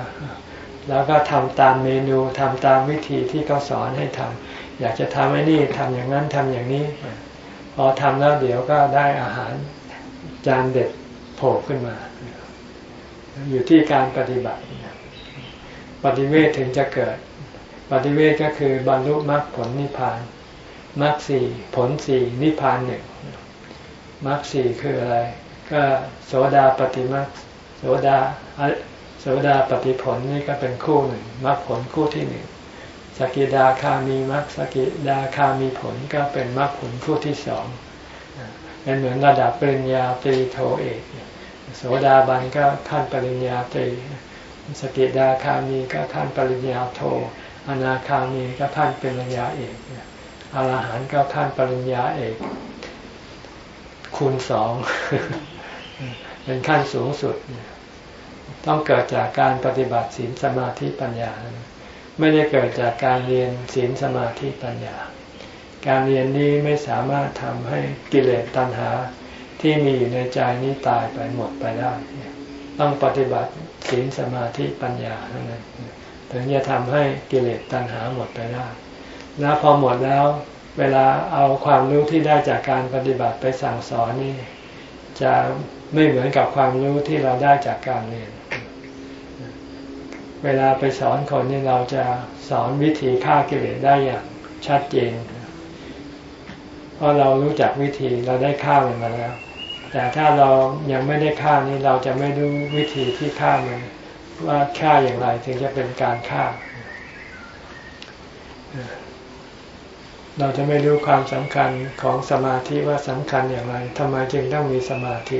แล้วก็ทำตามเมนูทำตามวิธีที่เขาสอนให้ทำอยากจะทำไอ้นี่ทำอย่างนั้นทำอย่างนี้ พอทำแล้วเดี๋ยวก็ได้อาหารจานเด็ดโผล่ขึ้นมา อยู่ที่การปฏิบัติ ปฏิเวทถึงจะเกิด ปฏิเวทก็คือบรรลุมรรคผลนิพพานมรรคสี่ผลสี่นิพพานหนึ่งมรรคสี่คืออะไร ก็โสดาปัตติมรรคโสดาโสดาปัตติผลนี่ก็เป็นคู่หนึ่งมรรคผลคู่ที่หนึ่งสกิดาคามีมรรคสกิดาคามีผลก็เป็นมรรคผลคู่ที่สองเป็นเหมือนระดับปริญญาตรีโทเอกโสดาบันก็ขั้นปริญญาตรี สกิดาคามีก็ขั้นปริญญาโท อนาคามีก็ขั้นปริญญาเอกอรหันต์ก็ขั้นปริญญาเอก คูณสองเป็นขั้นสูงสุด ต้องเกิดจากการปฏิบัติศีลสมาธิปัญญา ไม่ได้เกิดจากการเรียนศีลสมาธิปัญญา การเรียนนี้ไม่สามารถทำให้กิเลสตัณหาที่มีอยู่ในใจนี้ตายไปหมดไปได้ ต้องปฏิบัติ ศีลสมาธิปัญญาเท่านั้นถึงจะทำให้กิเลสตัณหาหมดไปได้แล้วพอหมดแล้ว เวลาเอาความรู้ที่ได้จากการปฏิบัติไปสั่งสอนนี่ จะไม่เหมือนกับความรู้ที่เราได้จากการเรียน เวลาไปสอนคนนี่เราจะสอนวิธีฆ่ากิเลสได้อย่างชัดเจน เพราะเรารู้จักวิธีเราได้ฆ่ามันมาแล้ว แต่ถ้าเรายังไม่ได้ฆ่านี่เราจะไม่รู้วิธีที่ฆ่ามันว่าฆ่าอย่างไรถึงจะเป็นการฆ่า เราจะไม่รู้ความสำคัญของสมาธิว่าสำคัญอย่างไรทำไมจึงต้องมีสมาธิ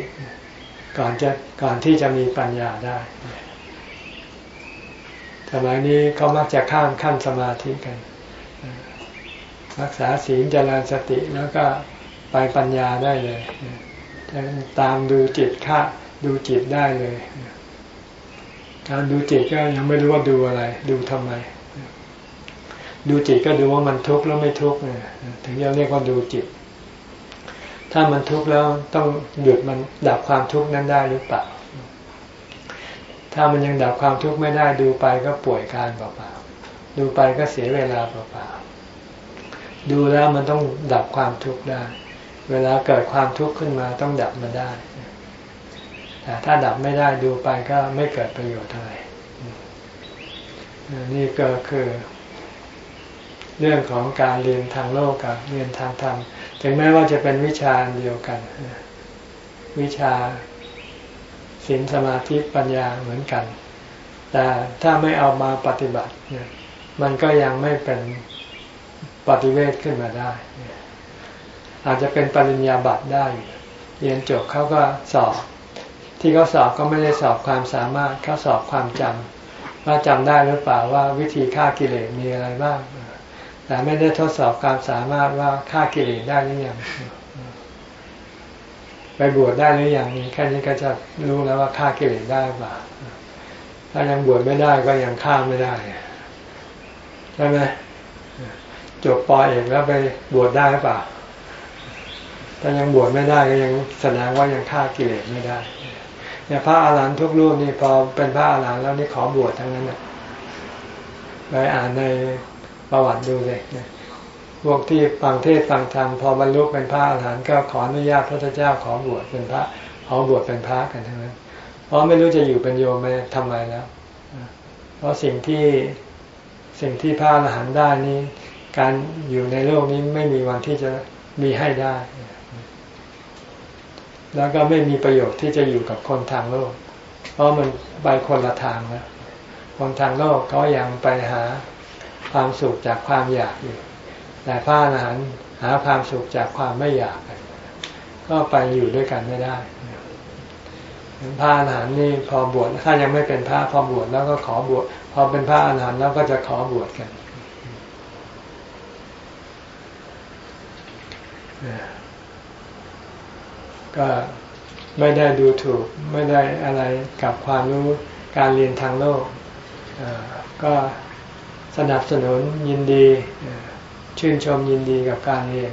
ก่อนจะก่อนที่จะมีปัญญาได้สมัยนี้เขามักจะข้ามขั้นสมาธิกัน รักษาศีลเจริญสติแล้วก็ไปปัญญาได้เลย ตามดูจิตค่าดูจิตได้เลย การดูจิตก็ยังไม่รู้ว่าดูอะไร ดูทำไม ดูจิตก็ดูว่ามันทุกข์แล้วไม่ทุกข์เนี่ยถึงจะเรียกว่าดูจิต ถ้ามันทุกข์แล้วต้องหยุดมันดับความทุกข์นั้นได้หรือเปล่า ถ้ามันยังดับความทุกข์ไม่ได้ดูไปก็ป่วยการเปล่าๆดูไปก็เสียเวลาเปล่าๆดูแล้วมันต้องดับความทุกข์ได้ เวลาเกิดความทุกข์ขึ้นมาต้องดับมันได้ แต่ถ้าดับไม่ได้ดูไปก็ไม่เกิดประโยชน์อะไร นี่ก็คือ เรื่องของการเรียนทางโลกกับเรียนทางธรรม ถึงแม้ว่าจะเป็นวิชาเดียวกัน วิชาศีลสมาธิปัญญาเหมือนกัน แต่ถ้าไม่เอามาปฏิบัติ มันก็ยังไม่เป็นปฏิเวทขึ้นมาได้ อาจจะเป็นปริญญาบัตรได้ เรียนจบเขาก็สอบ ที่เขาสอบก็ไม่ได้สอบความสามารถเขาสอบความจำว่าจำได้หรือเปล่าว่าวิธีฆ่ากิเลสมีอะไรบ้าง แต่ไม่ได้ทดสอบความสามารถว่าฆ่ากิเลสได้หรือยังไปบวชได้หรือยังแค่นี้ก็จะรู้แล้วว่าฆ่ากิเลสได้ป่ะถ้ายังบวชไม่ได้ก็ยังฆ่าไม่ได้ใช่ไหมจบปอเอกแล้วไปบวชได้ป่ะ ถ้ายังบวชไม่ได้ก็ยังแสดงว่ายังฆ่ากิเลสไม่ได้เนี่ยพระอาหารหันต์ทุกรูปนี่พอเป็นพระอาหารหันต์แล้วนี่ขอบวชทั้งนั้นไปอ่านในประวัติดูเลยพวกที่ฟังเทศฟังธรรมพอบรรลุเป็นพระอรหันต์ก็ขออนุญาตพระเจ้าขอบวชเป็นพระขอบวชเป็นพระกันทั้งนั้นเพราะไม่รู้จะอยู่เป็นโยมไปทำไมแล้ว เพราะสิ่งที่สิ่งที่พระอรหันต์ได้นี้ การอยู่ในโลกนี้ไม่มีวันที่จะมีให้ได้ แล้วก็ไม่มีประโยชน์ที่จะอยู่กับคนทางโลก เพราะมันไปคนละทางแล้วคนทางโลกเขายังไปหาความสุขจากความอยากอยู่ แต่พระอรหันต์หาความสุขจากความไม่อยากกันก็ไปอยู่ด้วยกันไม่ได้พระอรหันต์นี่พอบวชถ้ายังไม่เป็นพระพอบวชแล้วก็ขอบวชพอเป็นพระอรหันต์แล้วก็จะขอบวชกัน ก็ไม่ได้ดูถูกไม่ได้อะไรกับความรู้การเรียนทางโลก ก็สนับสนุนยินดีชื่นชมยินดีกับการเรียน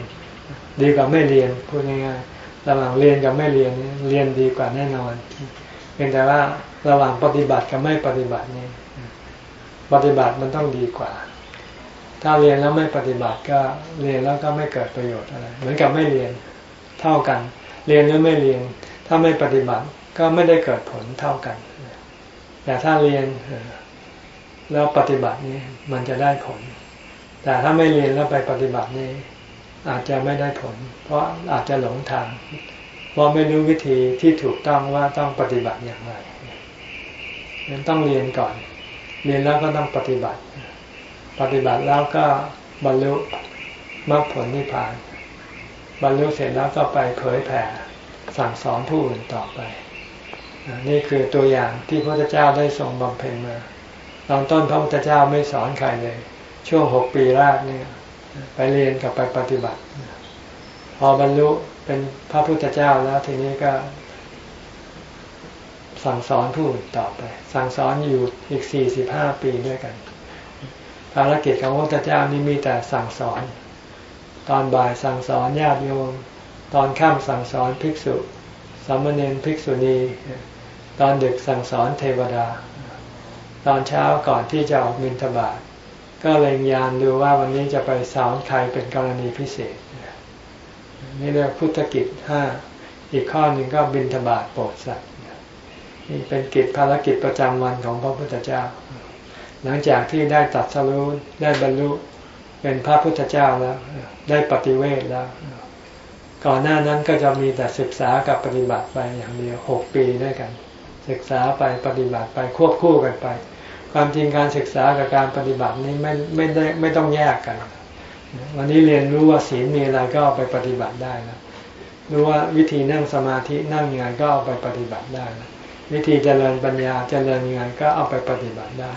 ดีกว่าไม่เรียนพูดง่ายๆระหว่างเรียนกับไม่เรียนเรียนดีกว่าแน่นอนเพียงแต่ว่าระหว่างปฏิบัติกับไม่ปฏิบัตินี่ปฏิบัติมันต้องดีกว่า ถ้าเรียนแล้วไม่ปฏิบัติก็เรียนแล้วก็ไม่เกิดประโยชน์อะไรเหมือนกับไม่เรียนเท่ากัน เรียนหรือไม่เรียน ถ้าไม่ปฏิบัติก็ไม่ได้เกิดผลเท่ากัน แต่ถ้าเรียนแล้วปฏิบัตินี้มันจะได้ผล แต่ถ้าไม่เรียนแล้วไปปฏิบัตินี่อาจจะไม่ได้ผล เพราะอาจจะหลงทาง เพราะไม่รู้วิธีที่ถูกต้องว่าต้องปฏิบัติอย่างไรยังต้องเรียนก่อน เรียนแล้วก็ต้องปฏิบัติ ปฏิบัติแล้วก็บรรลุมรรคผลนิพพาน บรรลุเสร็จแล้วก็ไปเผยแผ่สั่งสอนผู้อื่นต่อไป นี่คือตัวอย่างที่พระพุทธเจ้าได้ทรงบำเพ็ญมา ตอนต้นพระพุทธเจ้าไม่สอนใครเลย ช่วงหกปีแรกเนี่ยไปเรียนกับไปปฏิบัติ พอบรรลุเป็นพระพุทธเจ้าแล้วทีนี้ก็ สั่งสอนผู้อื่นต่อไป สั่งสอนอยู่อีกสี่สิบห้าปีด้วยกัน ภารกิจของพระพุทธเจ้านี่มีแต่สั่งสอน ตอนบ่ายสั่งสอนญาติโยม ตอนค่ำสั่งสอนภิกษุสามเณรภิกษุณี ตอนดึกสั่งสอนเทวดา ตอนเช้าก่อนที่จะออกมินทบาทก็เล็งยานดูว่าวันนี้จะไปสอนใครเป็นกรณีพิเศษนี่เรียกพุทธกิจห้าอีกข้อหนึ่งก็บินทบาทโปรดสัตว์นี่เป็นกิจภารกิจประจำวันของพระพุทธเจ้า หลังจากที่ได้ตัดสรู้ได้บรรลุ เป็นพระพุทธเจ้าแล้ว ได้ปฏิเวทแล้ว ก่อนหน้านั้นก็จะมีแต่ศึกษากับปฏิบัติไปอย่างเดียวหกปีด้วยกัน ศึกษาไปปฏิบัติไปควบคู่กันไป ความจริงการศึกษากับการปฏิบัตินี้ไม่ไม่ได้ไม่ต้องแยกกัน วันนี้เรียนรู้ว่าศีลมีอะไรก็เอาไปปฏิบัติได้นะรู้ว่าวิธีนั่งสมาธินั่งยังไงก็เอาไปปฏิบัติได้นะวิธีเจริญปัญญาเจริญยังไงก็เอาไปปฏิบัติได้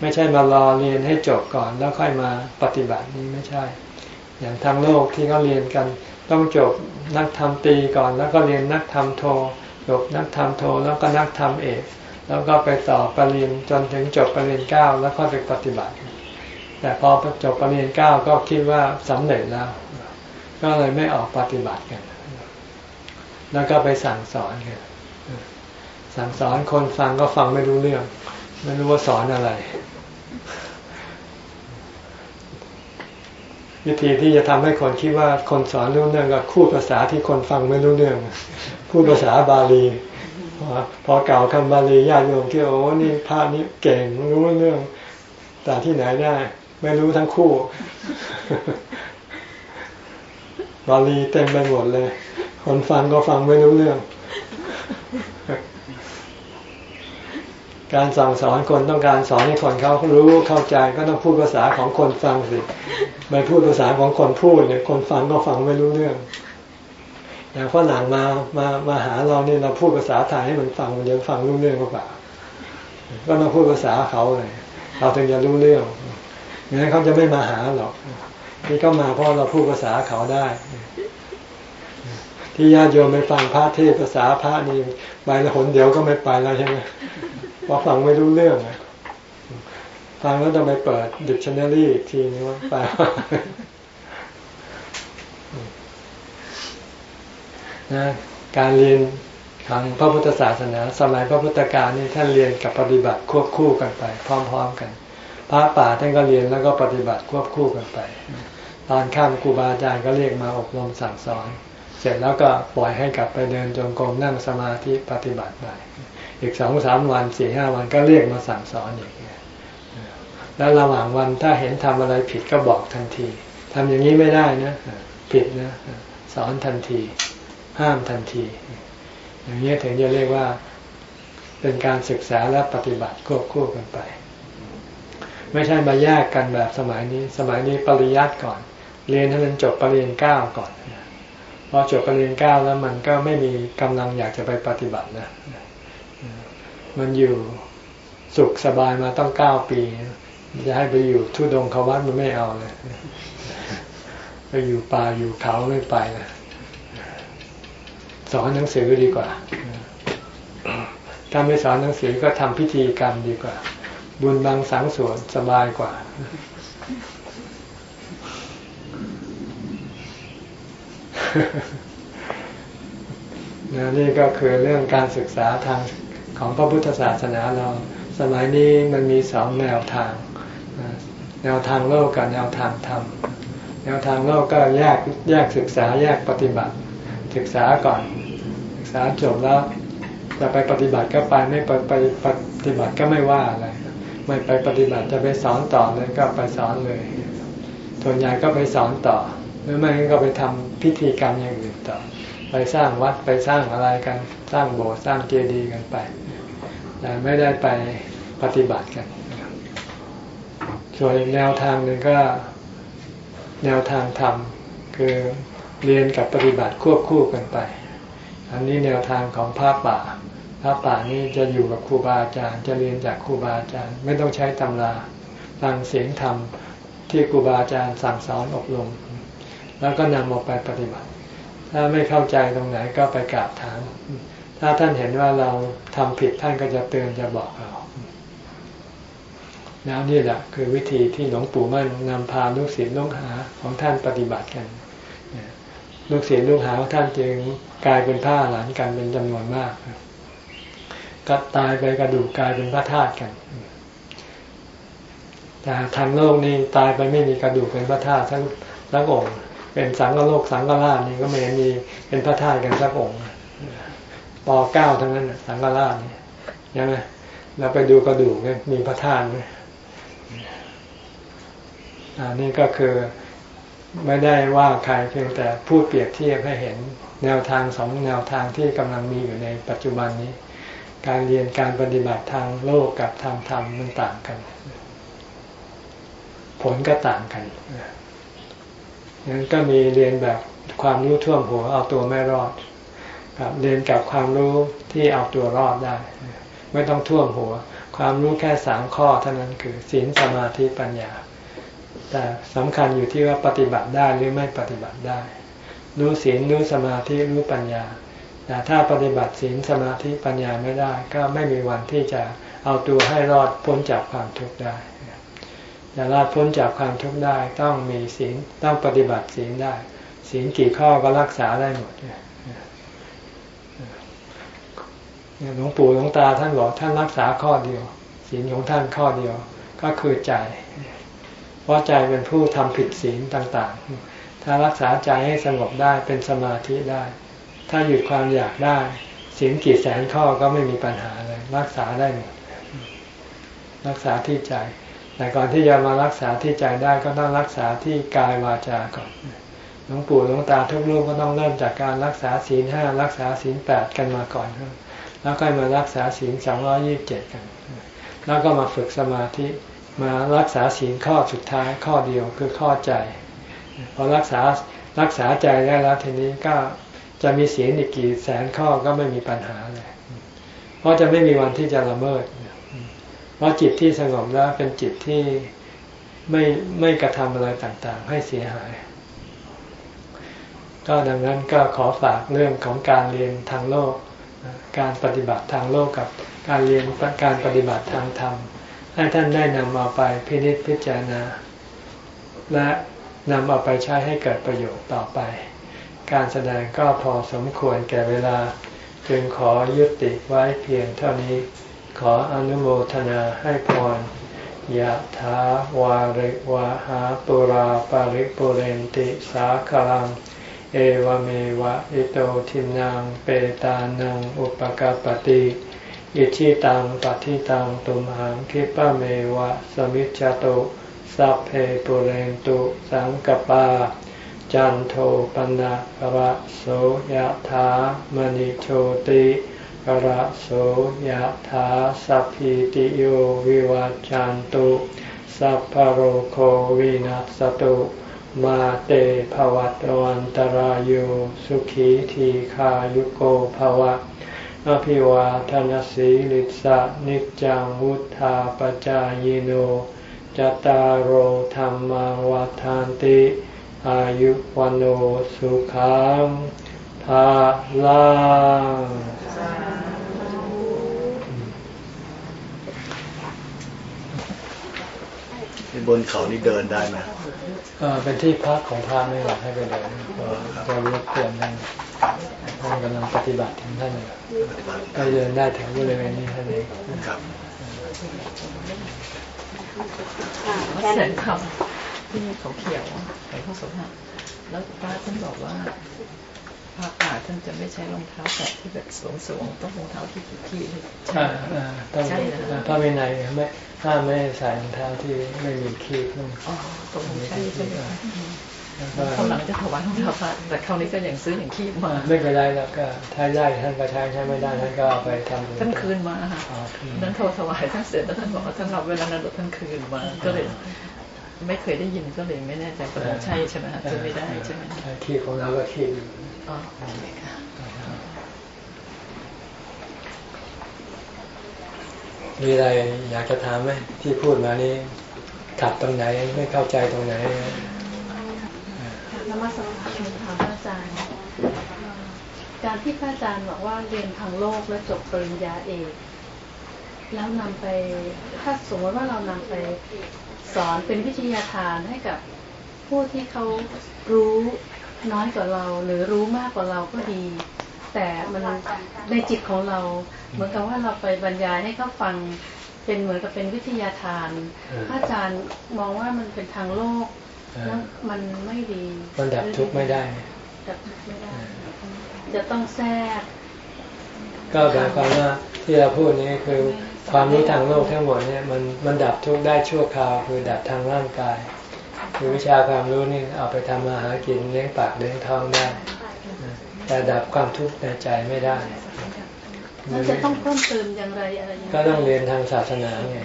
ไม่ใช่มารอเรียนให้จบก่อนแล้วค่อยมาปฏิบัตินี้ไม่ใช่ อย่างทางโลกที่เขาเรียนกัน ต้องจบนักธรรมตีก่อนแล้วก็เรียนนักธรรมโทจบนักธรรมโทแล้วก็นักธรรมเอก แล้วก็ไปต่อปรริญญาจนถึงจบปรริญญาเก้าแล้วก็ไปปฏิบัติ แต่พอจบปรริญญาเก้าก็คิดว่าสำเร็จแล้ว ก็เลยไม่ออกปฏิบัติกัน แล้วก็ไปสั่งสอนกันสั่งสอนคนฟังก็ฟังไม่รู้เรื่อง ไม่รู้ว่าสอนอะไร วิธีที่จะทำให้คนคิดว่าคนสอนรู้เรื่องก็คู่ภาษาที่คนฟังไม่รู้เรื่องพูดภาษาบาลีพอเก่าคำบาลีญาติโยมที่โอ้นี่พระนี้เก่งรู้เรื่อง แต่ที่ไหนได้ ไม่รู้ทั้งคู่ บาลีเต็มไปหมดเลย คนฟังก็ฟังไม่รู้เรื่อง การสั่งสอนคนต้องการสอนให้คนเขารู้เข้าใจก็ต้องพูดภาษาของคนฟังสิไปพูดภาษาของคนพูดเนี่ยคนฟังก็ฟังไม่รู้เรื่อง อย่างฝรั่งมามามาหาเราเนี่ยเราพูดภาษาไทยให้มันฟังมันจะฟังรู้เรื่องหรือเปล่าก็ต้องพูดภาษาเขาเลยเราถึงจะรู้เรื่องงั้นเขาจะไม่มาหาหรอกที่เขามาเพราะเราพูดภาษาเขาได้ ที่ญาติโยมไปฟังพระเทศภาษาพระนี่ไปละหนเดียวก็ไม่ไปแล้วใช่ไหม พราะฟังไม่รู้เรื่องฟังแล้วต้องไปเปิดดิกชันนารีอีกทีนึงว่าแปลนะการเรียนทางพระพุทธศาสนา สมัยพระพุทธกาลนี่ท่านเรียนกับปฏิบัติควบคู่กันไป พร้อม ๆ กัน พระป่าท่านก็เรียนแล้วก็ปฏิบัติควบคู่กันไปตอนข้ามครูบาอาจารย์ก็เรียกมาอบรมสั่งสอน เสร็จแล้วก็ปล่อยให้กลับไปเดินจงกรมนั่งสมาธิปฏิบัติไป อีกสองสามวันสี่ห้าวันก็เรียกมาสั่งสอนอีกแล้วระหว่างวันถ้าเห็นทำอะไรผิดก็บอกทันทีทำอย่างนี้ไม่ได้นะผิดนะสอนทันที ห้ามทันที อย่างนี้ถึงจะเรียกว่าเป็นการศึกษาและปฏิบัติควบคู่กันไป ไม่ใช่มาแยกกันแบบสมัยนี้ สมัยนี้ปริยัติก่อน เรียนให้มันจบปริญญาเก้าก่อนพอจบปรริญญาเก้าแล้วมันก็ไม่มีกำลังอยากจะไปปฏิบัตินะ มันอยู่สุขสบายมาต้องเก้าปี จะให้ไปอยู่ทุดงเขาวัดมันไม่เอาเลยไปอยู่ป่าอยู่เขาไม่ไปนะสอนหนังสือดีกว่า ถ้าไม่สอนหนังสือก็ทำพิธีกรรมดีกว่า บุญบางสังสวนสบายกว่า นี่ก็คือเรื่องการศึกษาทาง ของพระพุทธศาสนาเรา สมัยนี้มันมีสองแนวทาง แนวทางโลกกับแนวทางธรรม แนวทางโลกก็แยกแยกศึกษาแยกปฏิบัติ ศึกษาก่อน ศึกษาจบแล้วจะไปปฏิบัติก็ไปไม่ไปไปปฏิบัติก็ไม่ว่าอะไรไม่ไปปฏิบัติจะไปสอนต่อเลยก็ไปสอนเลยส่วนใหญ่ก็ไปสอนต่อ หรือไม่ก็ไปทำพิธีกรรมอย่างอื่นต่อ ไปสร้างวัดไปสร้างอะไรกัน สร้างโบสถ์สร้างเจดีย์กันไป แต่ไม่ได้ไปปฏิบัติกันส่วนอีกแนวทางหนึ่งก็แนวทางธรรมคือเรียนกับปฏิบัติควบคู่กันไป อันนี้แนวทางของพระป่าพระป่านี้จะอยู่กับครูบาอาจารย์ จะเรียนจากครูบาอาจารย์ ไม่ต้องใช้ตำราฟังเสียงธรรมที่ครูบาอาจารย์สั่งสอนอบรม แล้วก็นำออกไปปฏิบัติ ถ้าไม่เข้าใจตรงไหนก็ไปกราบถาม ถ้าท่านเห็นว่าเราทำผิดท่านก็จะเตือนจะบอกเราแล้วนี่แหละคือวิธีที่หลวงปู่มั่นนำพาลูกศิษย์ลูกหาของท่านปฏิบัติกัน ลูกศิษย์ลูกหาของท่านจึงกลายเป็นผ้าหลานกันเป็นจำนวนมากก็ตายไปกระดูกกลายเป็นพระธาตุกัน แต่ทางโลกนี่ตายไปไม่มีกระดูกเป็นพระธาตุทั้งทั้งองค์ เป็นสังฆโลกสังฆราชนี่ก็ไม่มีเป็นพระธาตุกันสักองค์ ปเก้าทั้งนั้นสังฆราชนี่ยใช่ไหมเราไปดูกระดูกเนี่ยมีพระธาตุไหมอันนี้ก็คือไม่ได้ว่าใครเพียงแต่พูดเปรียบเทียบให้เห็นแนวทางสองแนวทางที่กำลังมีอยู่ในปัจจุบันนี้ การเรียนการปฏิบัติทางโลกกับทางธรรมมันต่างกัน ผลก็ต่างกันงั้นก็มีเรียนแบบความรู้ท่วมหัวเอาตัวไม่รอด เรียนกับความรู้ที่เอาตัวรอดได้ ไม่ต้องท่วมหัว ความรู้แค่สามข้อเท่านั้นคือศีลสมาธิปัญญา แต่สำคัญอยู่ที่ว่าปฏิบัติได้หรือไม่ปฏิบัติได้ รู้ศีลรู้สมาธิรู้ปัญญา แต่ถ้าปฏิบัติศีลสมาธิปัญญาไม่ได้ ก็ไม่มีวันที่จะเอาตัวให้รอดพ้นจากความทุกข์ได้จะรอดพ้นจากความทุกข์ได้ต้องมีศีลต้องปฏิบัติศีลได้ศีลกี่ข้อก็รักษาได้หมด หลวงปู่หลวงตาท่านบอกท่านรักษาข้อเดียวศีลของท่านข้อเดียวก็คือใจ เพราะใจเป็นผู้ทำผิดศีลต่างๆ ถ้ารักษาใจให้สงบได้เป็นสมาธิได้ ถ้าหยุดความอยากได้ศีลกี่แสนข้อก็ไม่มีปัญหาเลยรักษาได้หมดรักษาที่ใจ แต่ก่อนที่จะมารักษาที่ใจได้ก็ต้องรักษาที่กายวาจาก่อนหลวงปู่หลวงตาทุกรูปก็ต้องเริ่มจากการรักษาศีลห้ารักษาศีลแปดกันมาก่อนครับ แล้วค่อยมารักษาศีลสองร้อยี่บเจ็ดกัน แล้วก็มาฝึกสมาธิมารักษาศีลข้อสุดท้ายข้อเดียวคือข้อใจ พอรักษารักษาใจได้แล้วทีนี้ก็จะมีศีลอีกกี่แสนข้อก็ไม่มีปัญหาเลย เพราะจะไม่มีวันที่จะละเมิด เพราะจิตที่สงบแล้วเป็นจิตที่ไม่ไม่กระทำอะไรต่างๆ ให้เสียหาย ก็ดังนั้นก็ขอฝากเรื่องของการเรียนทางโลก การปฏิบัติทางโลกกับการเรียนการปฏิบัติทางธรรม ให้ท่านได้นำเอาไปพินิจพิจารณา และนำเอาไปใช้ให้เกิดประโยชน์ต่อไป การแสดงก็พอสมควรแก่เวลา จึงขอยุติไว้เพียงเท่านี้ ขออนุโมทนาให้พรยะถาวาริวะหาปุราปาริปุเรนติสาคลัง เอวเมวะอิโตทินังเปตานังอุปกาปติอิชิตังปฏิตังตุมหังคิปะเมวะสมิจจตุสัพเพปุเรนตุสังกปา จันโทปนะระโสยถามณิโชติระโสยถาสัพพิติโยวิวัจจันตุสัพพโรโควินัสตุ มาเตภวัตวันตรโยสุขีทีขายุโกภวะ อภิวาทนสีลิสะนิจังวุธาปจายโนจตารโหธรรมวาทานติ อายุวันโอสุขังภาลังบนเขานี่เดินได้ไหม เป็นที่พักของพระไม่หลักให้ไปเดินจะรบกวนท่านท่านกำลังปฏิบัติของท่านอยู่ก็เดินได้แถวบริเวณนี้ท่านเองครับแค่นั้นครับที่เขาเขียวไปเข้าสภาแล้วป้าท่านบอกว่าพระป่าท่านจะไม่ใช้รองเท้าแตะที่แบบสูงๆต้องรองเท้าที่ที่ใช่ใช่พระวินัยไม่ ถ้าไม่ใส่รองเท้าที่ไม่มีขี้นั่นอ๋อตรงนี้ใช่ใช่ไหมเขาหลังจะถวายรองเท้าพระแต่คราวนี้ก็ยังซื้ออย่างขี้มา ไม่เป็นไรแล้วก็ถ้าได้ท่านก็ใช้ใช้ไม่ได้ท่านก็เอาไปทำท่านคืนมาค่ะนั้นโทรถวายท่านเสร็จแล้วท่านบอกว่าท่านรับเวลานั้นท่านคืนมาก็เลยไม่เคยได้ยินก็เลยไม่แน่ใจว่าใช่ใช่ไหมฮะจะไม่ได้ใช่ไหมขี้ของเราก็ขี้ มีอะไรอยากจะถามไหมที่พูดมานี้ขัดตรงไหนไม่เข้าใจตรงไหนนมัสการถามพระอาจารย์ การที่พระอาจารย์บอกว่าเรียนทางโลกและจบปริญญาเอกแล้วนำไปถ้าสมมติว่าเรานำไปสอนเป็นวิทยาทานให้กับผู้ที่เขารู้น้อยกว่าเรา หรือรู้มากกว่าเราก็ดี แต่มันในจิตของเรา เหมือนกับว่าเราไปบรรยายให้เขาฟังเป็นเหมือนกับเป็นวิทยาทานเออพระอาจารย์มองว่ามันเป็นทางโลกเออแล้วมันไม่ดีมันดับทุกข์ไม่ได้ดับทุกข์ไม่ได้ จะต้องแทรก ก็หมายความว่าที่เราพูดนี้คือความรู้ทางโลกทั้งหมดเนี่ยมันมันดับทุกข์ได้ชั่วคราวคือดับทางร่างกายคือวิชาความรู้นี่เอาไปทำมาหากินเลี้ยงปากเลี้ยงท้องได้ แต่ดับความทุกข์ในใจไม่ได้มันจะต้องเพิ่มเติมอย่างไรอะไรอย่างก็ต้องเรียนทางศาสนาไง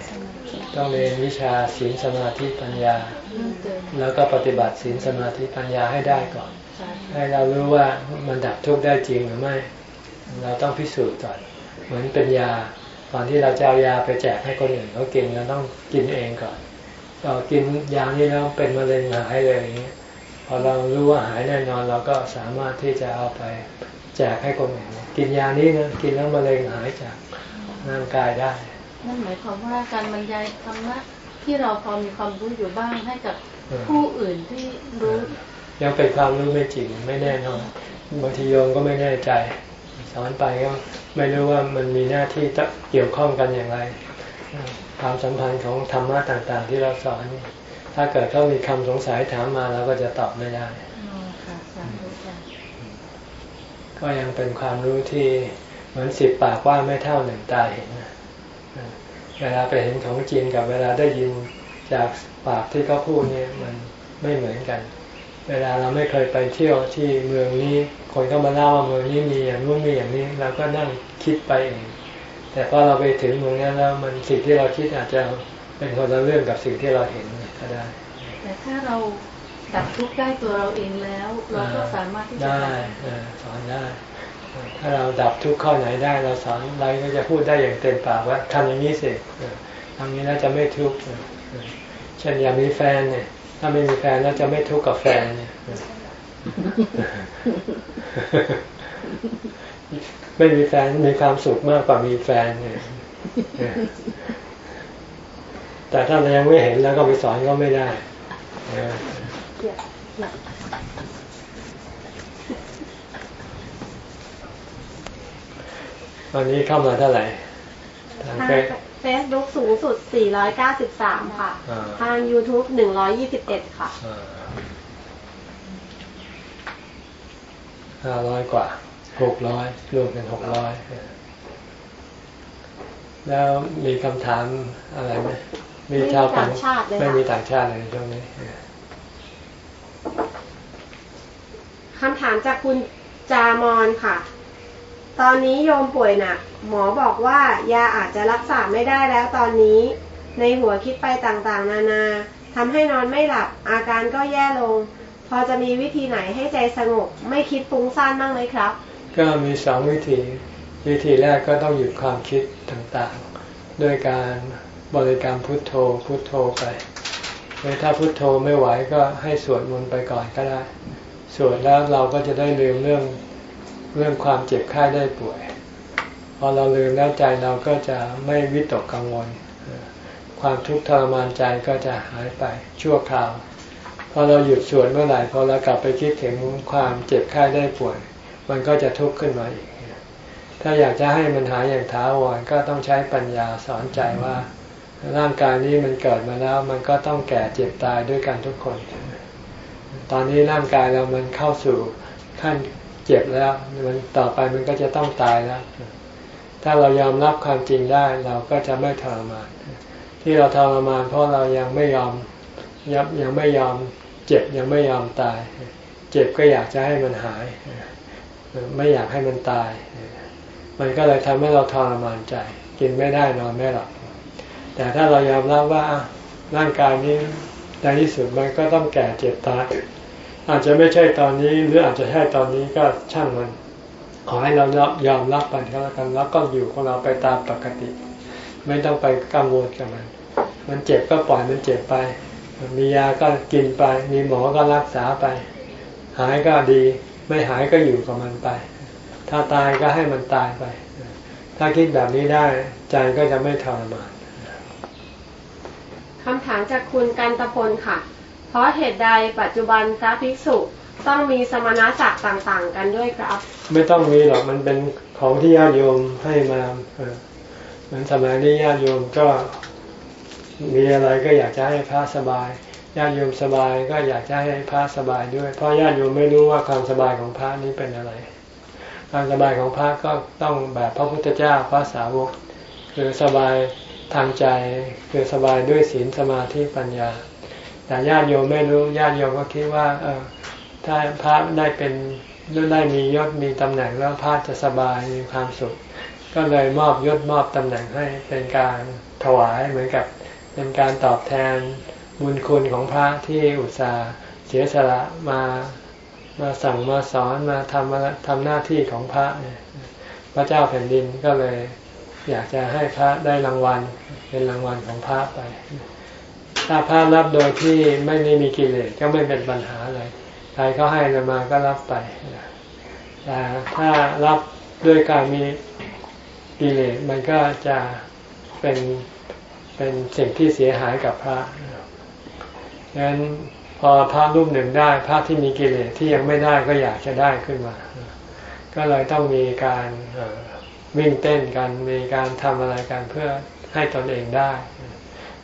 ต้องเรียนวิชาศีลสมาธิปัญญาเพิ่มเติมแล้วก็ปฏิบัติศีลสมาธิปัญญาให้ได้ก่อนสาธุให้เรารู้ว่ามันดับทุกข์ได้จริงหรือไม่ เราต้องพิสูจน์ก่อน เหมือนเป็นยาก่อนที่เราจะเอายาไปแจกให้คนอื่นเขากินเราต้องกินเองก่อนเรากินยานี้แล้วเป็นมะเร็งหายเลยอย่างเงี้ย พอเรารู้ว่าหายแน่นอนเราก็สามารถที่จะเอาไปแจกให้คนอื่นกินยานี้นะกินแล้วมะเร็งหายจากร่างกายได้ นั่นหมายความว่าการบรรยายธรรมะที่เราพอมีความรู้อยู่บ้างให้กับเออผู้อื่นที่รู้ยังเป็นความรู้ไม่จริงไม่แน่นอนบางทีโยมก็ไม่แน่ใจสอนไปก็ไม่รู้ว่ามันมีหน้าที่จะเกี่ยวข้องกันอย่างไร ความสัมพันธ์ของธรรมะต่างๆ ที่เราสอน ถ้าเกิดเขามีคำสงสัยถามมาเราก็จะตอบไม่ได้ก็ยังเป็นความรู้ที่เหมือนสิบปากว่าไม่เท่าหนึ่งตาเห็นเวลาไปเห็นของจริงกับเวลาได้ยินจากปากที่เขาพูดเนี่ยมันไม่เหมือนกัน เวลาเราไม่เคยไปเที่ยวที่เมืองนี้คนก็มาเล่าว่าเมืองนี้มีอย่างนู้นมีอย่างนี้เราก็นั่งคิดไปเองแต่พอเราไปถึงเมืองนั้นแล้วมันสิ่งที่เราคิดอาจจะเป็นคนละเรื่องกับสิ่งที่เราเห็น ก็ได้ แต่ถ้าเราดับทุกข์ได้ตัวเราเองแล้ว เราก็สามารถที่จะได้ดับเออสอนได้ ถ้าเราดับทุกข์ข้อไหนได้ เราสอนเราก็จะพูดได้อย่างเต็มปากว่าทำอย่างนี้สิเออทำอย่างนี้แล้วจะไม่ทุกข์เออเออเช่นอย่ามีแฟนเนี่ย ถ้าไม่มีแฟนแล้วจะไม่ทุกข์กับแฟนเนี่ยเออไม่มีแฟนมีความสุขมากกว่ามีแฟนเนี่ยเออ แต่ถ้าเรายังไม่เห็นแล้วก็ไปสอนก็ไม่ได้เออวันนี้เข้ามาเท่าไหร่ทางทางเฟซเฟซบุ๊กสูงสุด 493 ค่ะอ่าทาง YouTube 121 ค่ะห้าร้อยกว่าหกร้อยรวมเป็นหกร้อยแล้วมีคำถามอะไรไหม มีชาวไม่มีต่างชาติเลยค่ะไม่มีต่างชาติเลยในช่วงนี้คำถามจากคุณจามอนค่ะ ตอนนี้โยมป่วยหนักหมอบอกว่ายาอาจจะรักษาไม่ได้แล้วตอนนี้ ในหัวคิดไปต่างๆ นานาทำให้นอนไม่หลับอาการก็แย่ลง พอจะมีวิธีไหนให้ใจสงบ ไม่คิดฟุ้งซ่านบ้างไหมครับ ก็มีสองวิธี วิธีแรกก็ต้องหยุดความคิดต่างๆ ด้วยการ บริกรรมพุทโธพุทโธไปหรือถ้าพุทโธไม่ไหวก็ให้สวดมนต์ไปก่อนก็ได้ สวดแล้วเราก็จะได้ลืมเรื่องเรื่องความเจ็บไข้ได้ป่วย พอเราลืมแล้วใจเราก็จะไม่วิตกกังวล ความทุกข์ทรมานใจก็จะหายไปชั่วคราว พอเราหยุดสวดเมื่อไหร่พอเรากลับไปคิดถึงความเจ็บไข้ได้ป่วย มันก็จะทุกข์ขึ้นมาอีก ถ้าอยากจะให้มันหายอย่างถาวรก็ต้องใช้ปัญญาสอนใจว่า ร่างกายนี้มันเกิดมาแล้ว มันก็ต้องแก่เจ็บตายด้วยกันทุกคน ตอนนี้ร่างกายเรามันเข้าสู่ขั้นเจ็บแล้ว มันต่อไปมันก็จะต้องตายแล้ว ถ้าเรายอมรับความจริงได้เราก็จะไม่ทรมาน ที่เราทรมาน เพราะเรายังไม่ยอมยับยังไม่ยอมเจ็บยังไม่ยอมตาย เจ็บก็อยากจะให้มันหาย ไม่อยากให้มันตาย มันก็เลยทำให้เราทรมานใจ กินไม่ได้นอนไม่หลับ แต่ถ้าเรายอมรับว่าร่างกายนี้ในที่สุดมันก็ต้องแก่เจ็บตาย อาจจะไม่ใช่ตอนนี้หรืออาจจะใช่ตอนนี้ก็ช่างมัน ขอให้เรายอมยอมรับมันก็แล้วกันแล้วก็อยู่ของเราไปตามปกติ ไม่ต้องไปกังวลกับมัน มันเจ็บก็ปล่อยมันเจ็บไป มียาก็กินไป มีหมอก็รักษาไป หายก็ดี ไม่หายก็อยู่กับมันไป ถ้าตายก็ให้มันตายไป ถ้าคิดแบบนี้ได้ใจก็จะไม่ทรมาน คำถามจากคุณกันตพลค่ะ เพราะเหตุใดปัจจุบันพระภิกษุต้องมีสมณศักดิ์ต่างๆ กันด้วยครับ ไม่ต้องมีหรอกมันเป็นของที่ญาติโยมให้มาเออมือนสมัยนี้ญาติโยมก็มีอะไรก็อยากจะให้พระสบายญาติโยมสบายก็อยากจะให้พระสบายด้วย เพราะญาติโยมไม่รู้ว่าความสบายของพระนี้เป็นอะไร ความสบายของพระก็ต้องแบบพระพุทธเจ้าพระสาวกคือสบาย ทางใจคือสบายด้วยศีลสมาธิปัญญา แต่ญาติโยมไม่รู้ญาติโยมก็คิดว่าเออถ้าพระได้เป็นได้มียศมีตำแหน่งแล้วพระจะสบายมีความสุข ก็เลยมอบยศมอบตำแหน่งให้เป็นการถวายเหมือนกับเป็นการตอบแทนบุญคุณของพระที่อุตส่าห์เสียสละมามาสั่งมาสอนมาทำทำหน้าที่ของพระ พระเจ้าแผ่นดินก็เลย อยากจะให้พระได้รางวัลเป็นรางวัลของพระไป ถ้าพระรับโดยที่ไม่ได้มีกิเลสก็ไม่เป็นปัญหาอะไรใครเขาให้เรามาก็รับไปแต่ถ้ารับด้วยการมีกิเลสมันก็จะเป็นเป็นสิ่งที่เสียหายกับพระดังนั้นพอพระรูปหนึ่งได้พระที่มีกิเลสที่ยังไม่ได้ก็อยากจะได้ขึ้นมา ก็เลยต้องมีการ วิ่งเต้นกันมีการทำอะไรกันเพื่อให้ตนเองได้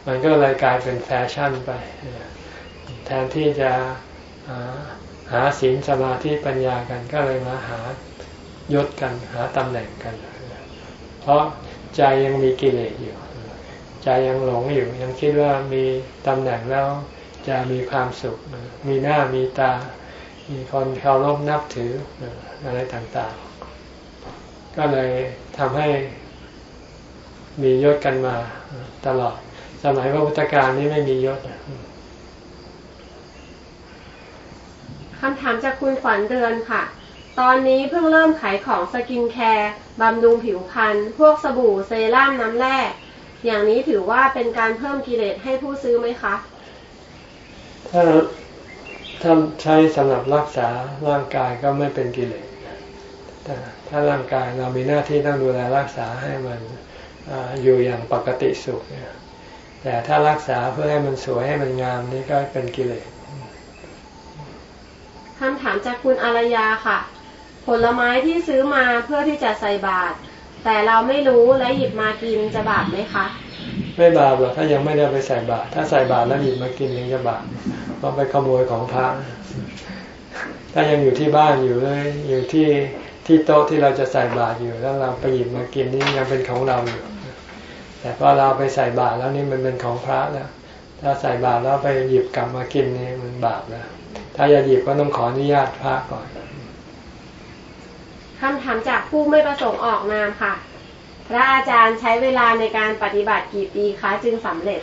มันก็เลยกลายเป็นแฟชั่นไปแทนที่จะหาศีลสมาธิปัญญากันก็เลยมาหายศกันหาตำแหน่งกัน เพราะใจยังมีกิเลสอยู่ ใจยังหลงอยู่ ยังคิดว่ามีตำแหน่งแล้วจะมีความสุข มีหน้ามีตา มีคนเคารพนับถืออะไรต่างๆ ก็เลยทำให้มียศกันมาตลอด สมัยพระพุทธการนี้ไม่มียศคำถามจากคุณขวัญเดือนค่ะ ตอนนี้เพิ่งเริ่มขายของสกินแคร์บำรุงผิวพรรณพวกสบู่เซรั่มน้ำแร่อย่างนี้ถือว่าเป็นการเพิ่มกิเลสให้ผู้ซื้อไหมคะ ถ้าถ้าใช้สำหรับรักษาร่างกายก็ไม่เป็นกิเลสแต่ ถ้าร่างกายเรามีหน้าที่ต้องดูแลรักษาให้มันออยู่อย่างปกติสุขแต่ถ้ารักษาเพื่อให้มันสวยให้มันงามนี่ก็เป็นกิเลสคำถามจากคุณอารยาค่ะ ผลไม้ที่ซื้อมาเพื่อที่จะใส่บาตรแต่เราไม่รู้และหยิบมากินจะบาปไหมคะ ไม่บาปหรอกถ้ายังไม่ได้ไปใส่บาตรถ้าใส่บาตรแล้วหยิบมากินยังจะบาปเพราะไปขโมยของพระถ้ายังอยู่ที่บ้านอยู่เลยอยู่ที่ ที่โต๊ะที่เราจะใส่บาตรอยู่ แล้วเราไปหยิบมากินนี่ยังเป็นของเราอยู่ แต่พอเราไปใส่บาตรแล้วนี่มันเป็นของพระแล้วถ้าใส่บาตรแล้วไปหยิบกลับมากินนี่มันบาปแล้วถ้าจะหยิบก็ต้องขออนุญาตพระก่อนคำถามจากผู้ไม่ประสงค์ออกนามค่ะ พระอาจารย์ใช้เวลาในการปฏิบัติกี่ปีคะจึงสำเร็จ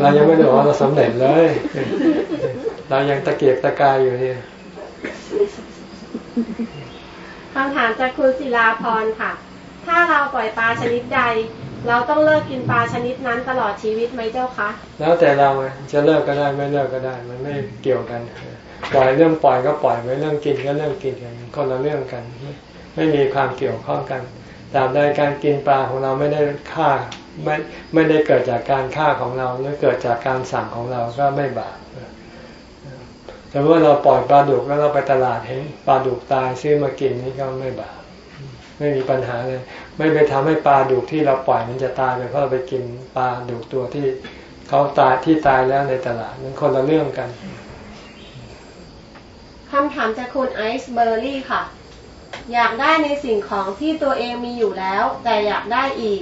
เรายังไม่ได้บอกว่าเราสำเร็จเลย เรายังตะเกียกตะกายอยู่เนี่ย คำถามจากคุณศิลาพรค่ะ ถ้าเราปล่อยปลาชนิดใด เราต้องเลิกกินปลาชนิดนั้นตลอดชีวิตไหมเจ้าคะ แล้วแต่เราจะเลิกก็ได้ไม่เลิกก็ได้ มันไม่เกี่ยวกัน ปล่อยเรื่องปล่อยก็ปล่อยไว้เรื่องกินก็เรื่องกินกันคนละเรื่องกัน ไม่มีความเกี่ยวข้องกันตาบใดการกินปลาของเราไม่ได้ฆ่าไม่ไม่ได้เกิดจากการฆ่าของเราหรือเกิดจากการสั่งของเราก็ไม่บาป แต่ว่าเราปล่อยปลาดุกแล้วเราไปตลาดเห็นปลาดุกตายซื้อมากินนี่ก็ไม่บาปไม่มีปัญหาเลย ไม่ไปทำให้ปลาดุกที่เราปล่อยมันจะตายไปเพราะเราไปกินปลาดุกตัวที่เขาตายที่ตายแล้วในตลาดมันคนละเรื่องกันคำถามจากคุณไอซ์เบอร์รี่ค่ะ อยากได้ในสิ่งของที่ตัวเองมีอยู่แล้ว แต่อยากได้อีก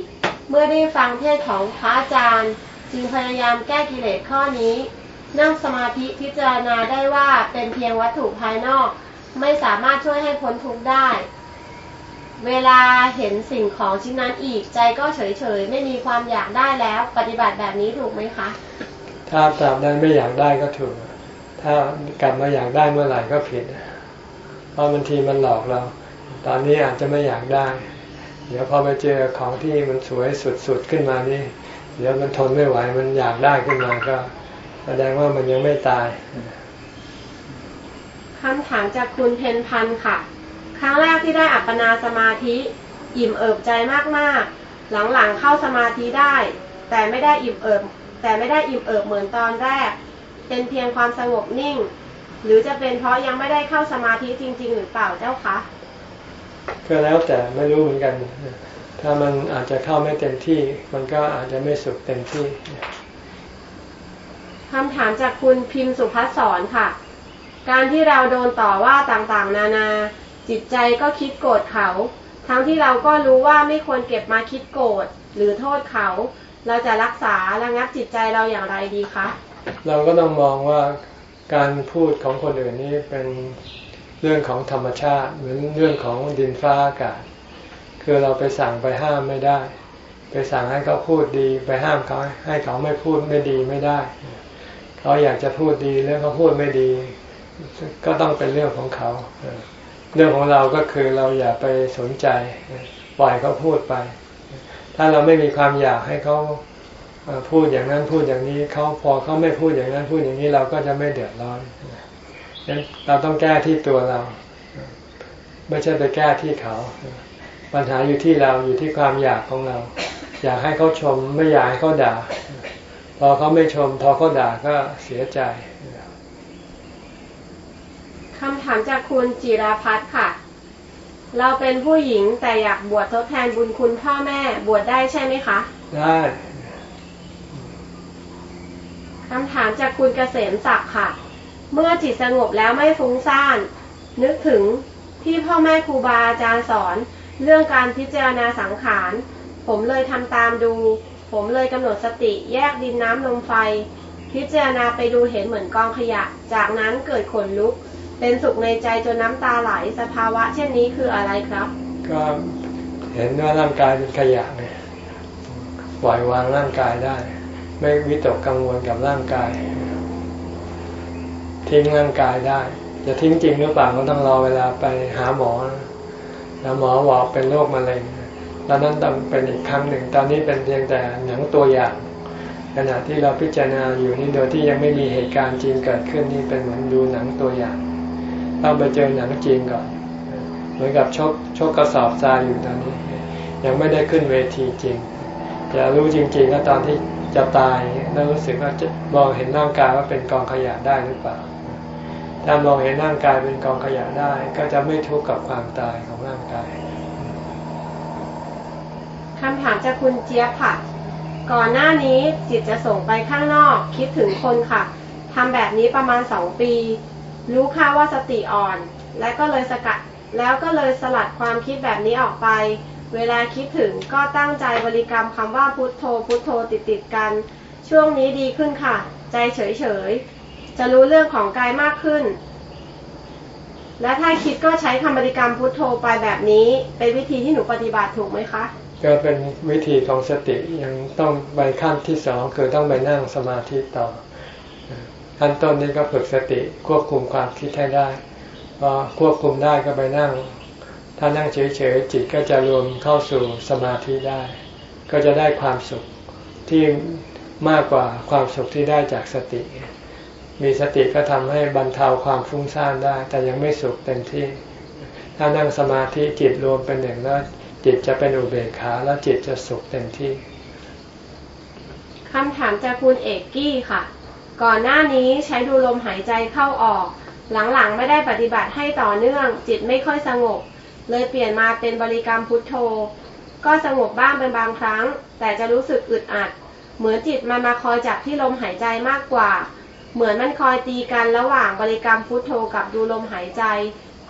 เมื่อได้ฟังเทศของพระอาจารย์ จึงพยายามแก้กิเลสข้อนี้ นั่งสมาธิพิจารณาได้ว่าเป็นเพียงวัตถุภายนอก ไม่สามารถช่วยให้พ้นทุกข์ได้ เวลาเห็นสิ่งของชิ้นนั้นอีกใจก็เฉยๆไม่มีความอยากได้แล้ว ปฏิบัติแบบนี้ถูกไหมคะ ถ้าตาบนั้นไม่อยากได้ก็ถูก ถ้ากลับมาอยากได้เมื่อไหร่ก็ผิด เพราะบางทีมันหลอกเรา ตอนนี้อาจจะไม่อยากได้ เดี๋ยวพอไปเจอของที่มันสวยสุดๆขึ้นมานี่ เดี๋ยวมันทนไม่ไหวมันอยากได้ขึ้นมาก็ แสดงว่ามันยังไม่ตายคำถามจากคุณเพนพันค่ะ ครั้งแรกที่ได้อัปปนาสมาธิ อิ่มเอิบใจมากๆ หลังๆเข้าสมาธิได้ แต่ไม่ได้อิ่มเอิบ แต่ไม่ได้อิ่มเอิบเหมือนตอนแรก เป็นเพียงความสงบนิ่ง หรือจะเป็นเพราะยังไม่ได้เข้าสมาธิจริง ๆ หรือเปล่าเจ้าคะก็แล้วแต่ไม่รู้เหมือนกัน ถ้ามันอาจจะเข้าไม่เต็มที่ มันก็อาจจะไม่สุขเต็มที่ คำถามจากคุณพิมพ์สุภัสสรค่ะ การที่เราโดนต่อว่าต่างๆ นานา จิตใจก็คิดโกรธเขา ทั้งที่เราก็รู้ว่าไม่ควรเก็บมาคิดโกรธหรือโทษเขา เราจะรักษาระงับจิตใจเราอย่างไรดีคะ เราก็ต้องมองว่าการพูดของคนอื่นนี้เป็นเรื่องของธรรมชาติ เหมือนเรื่องของดินฟ้าอากาศ คือเราไปสั่งไปห้ามไม่ได้ ไปสั่งให้เขาพูดดี ไปห้ามเขาให้เขาไม่พูดไม่ดีไม่ได้ เขาอยากจะพูดดีเรื่องเขาพูดไม่ดี ก็ต้องเป็นเรื่องของเขา เรื่องของเราก็คือเราอย่าไปสนใจปล่อยเขาพูดไป ถ้าเราไม่มีความอยากให้เขาพูดอย่างนั้นพูดอย่างนี้เขาพอเขาไม่พูดอย่างนั้นพูดอย่างนี้เราก็จะไม่เดือดร้อนนั้นเราต้องแก้ที่ตัวเรา ไม่ใช่ไปแก้ที่เขา ปัญหาอยู่ที่เราอยู่ที่ความอยากของเรา อยากให้เขาชมไม่อยากให้เขาด่า พอเขาไม่ชม พอเขาด่าก็เสียใจคำถามจากคุณจิราพัฒน์ค่ะ เราเป็นผู้หญิงแต่อยากบวชทดแทนบุญคุณพ่อแม่บวชได้ใช่ไหมคะ ได้คำถามจากคุณเกษมศักดิ์ค่ะ เมื่อจิตสงบแล้วไม่ฟุ้งซ่าน นึกถึงที่พ่อแม่ครูบาอาจารย์สอน เรื่องการพิจารณาสังขาร ผมเลยทำตามดู ผมเลยกำหนดสติแยกดินน้ำลมไฟ พิจารณาไปดูเห็นเหมือนกองขยะ จากนั้นเกิดขนลุก เป็นสุขในใจจนน้ำตาไหลสภาวะ เช่นนี้คืออะไรครับ ก็เห็นว่าร่างกายเป็นขยะไงปล่อยวางร่างกายได้ ไม่วิตกกังวลกับร่างกาย ทิ้งร่างกายได้ จะทิ้งจริงหรือเปล่าก็ต้องรอเวลาไปหาหมอแล้วหมอบอกเป็นโรคมะเร็ง ตอนนั้นเป็นอีกครั้งหนึ่ง ตอนนี้เป็นเพียงแต่หนังตัวอย่าง ขณะที่เราพิจารณาอยู่นี่โดยที่ยังไม่มีเหตุการณ์จริงเกิดขึ้นนี่เป็นเหมือนดูหนังตัวอย่างต้องไปเจอหนังจริงก่อน เหมือนกับชกชกกระสอบทรายอยู่ตอนนี้ ยังไม่ได้ขึ้นเวทีจริงจะรู้จริงๆก็ตอนที่จะตายแล้วรู้สึกว่าจะมองเห็นร่างกายว่าเป็นกองขยะได้หรือเปล่า ถ้ามองเห็นร่างกายเป็นกองขยะได้ ก็จะไม่ทุกข์กับความตายของร่างกาย คำถามจากคุณเจี๊ยบค่ะ ก่อนหน้านี้จิตจะส่งไปข้างนอก คิดถึงคนค่ะทำแบบนี้ประมาณสองปี รู้ค่าว่าสติอ่อน และก็เลยสกัด แล้วก็เลยสลัดความคิดแบบนี้ออกไป เวลาคิดถึงก็ตั้งใจบริกรรมคำว่าพุทโธ พุทโธติดติดกัน ช่วงนี้ดีขึ้นค่ะ ใจเฉยเฉยจะรู้เรื่องของกายมากขึ้น และถ้าคิดก็ใช้คำบริกรรมพุทโธไปแบบนี้ เป็นวิธีที่หนูปฏิบัติถูกไหมคะ ก็เป็นวิธีของสติยังต้องไปขั้นที่สองคือต้องไปนั่งสมาธิต่อขั้นต้นนี้ก็ฝึกสติควบคุมความคิดให้ได้พอควบคุมได้ก็ไปนั่ง ถ้านั่งเฉยๆจิตก็จะรวมเข้าสู่สมาธิได้ ก็จะได้ความสุขที่มากกว่าความสุขที่ได้จากสติ มีสติก็ทำให้บรรเทาความฟุ้งซ่านได้ แต่ยังไม่สุขเต็มที่ ถ้านั่งสมาธิจิตรวมเป็นหนึ่งแล้ว จิตจะเป็นอุเบกขาแล้วจิตจะสุขเต็มที่คำถามจากคุณเอกกี้ค่ะ ก่อนหน้านี้ใช้ดูลมหายใจเข้าออก หลังๆไม่ได้ปฏิบัติให้ต่อเนื่อง จิตไม่ค่อยสงบ เลยเปลี่ยนมาเป็นบริกรรมพุทโธ ก็สงบบ้างเป็นบางครั้ง แต่จะรู้สึกอึดอัด เหมือนจิตมันมาคอยจับที่ลมหายใจมากกว่า เหมือนมันคอยตีกันระหว่างบริกรรมพุทโธกับดูลมหายใจ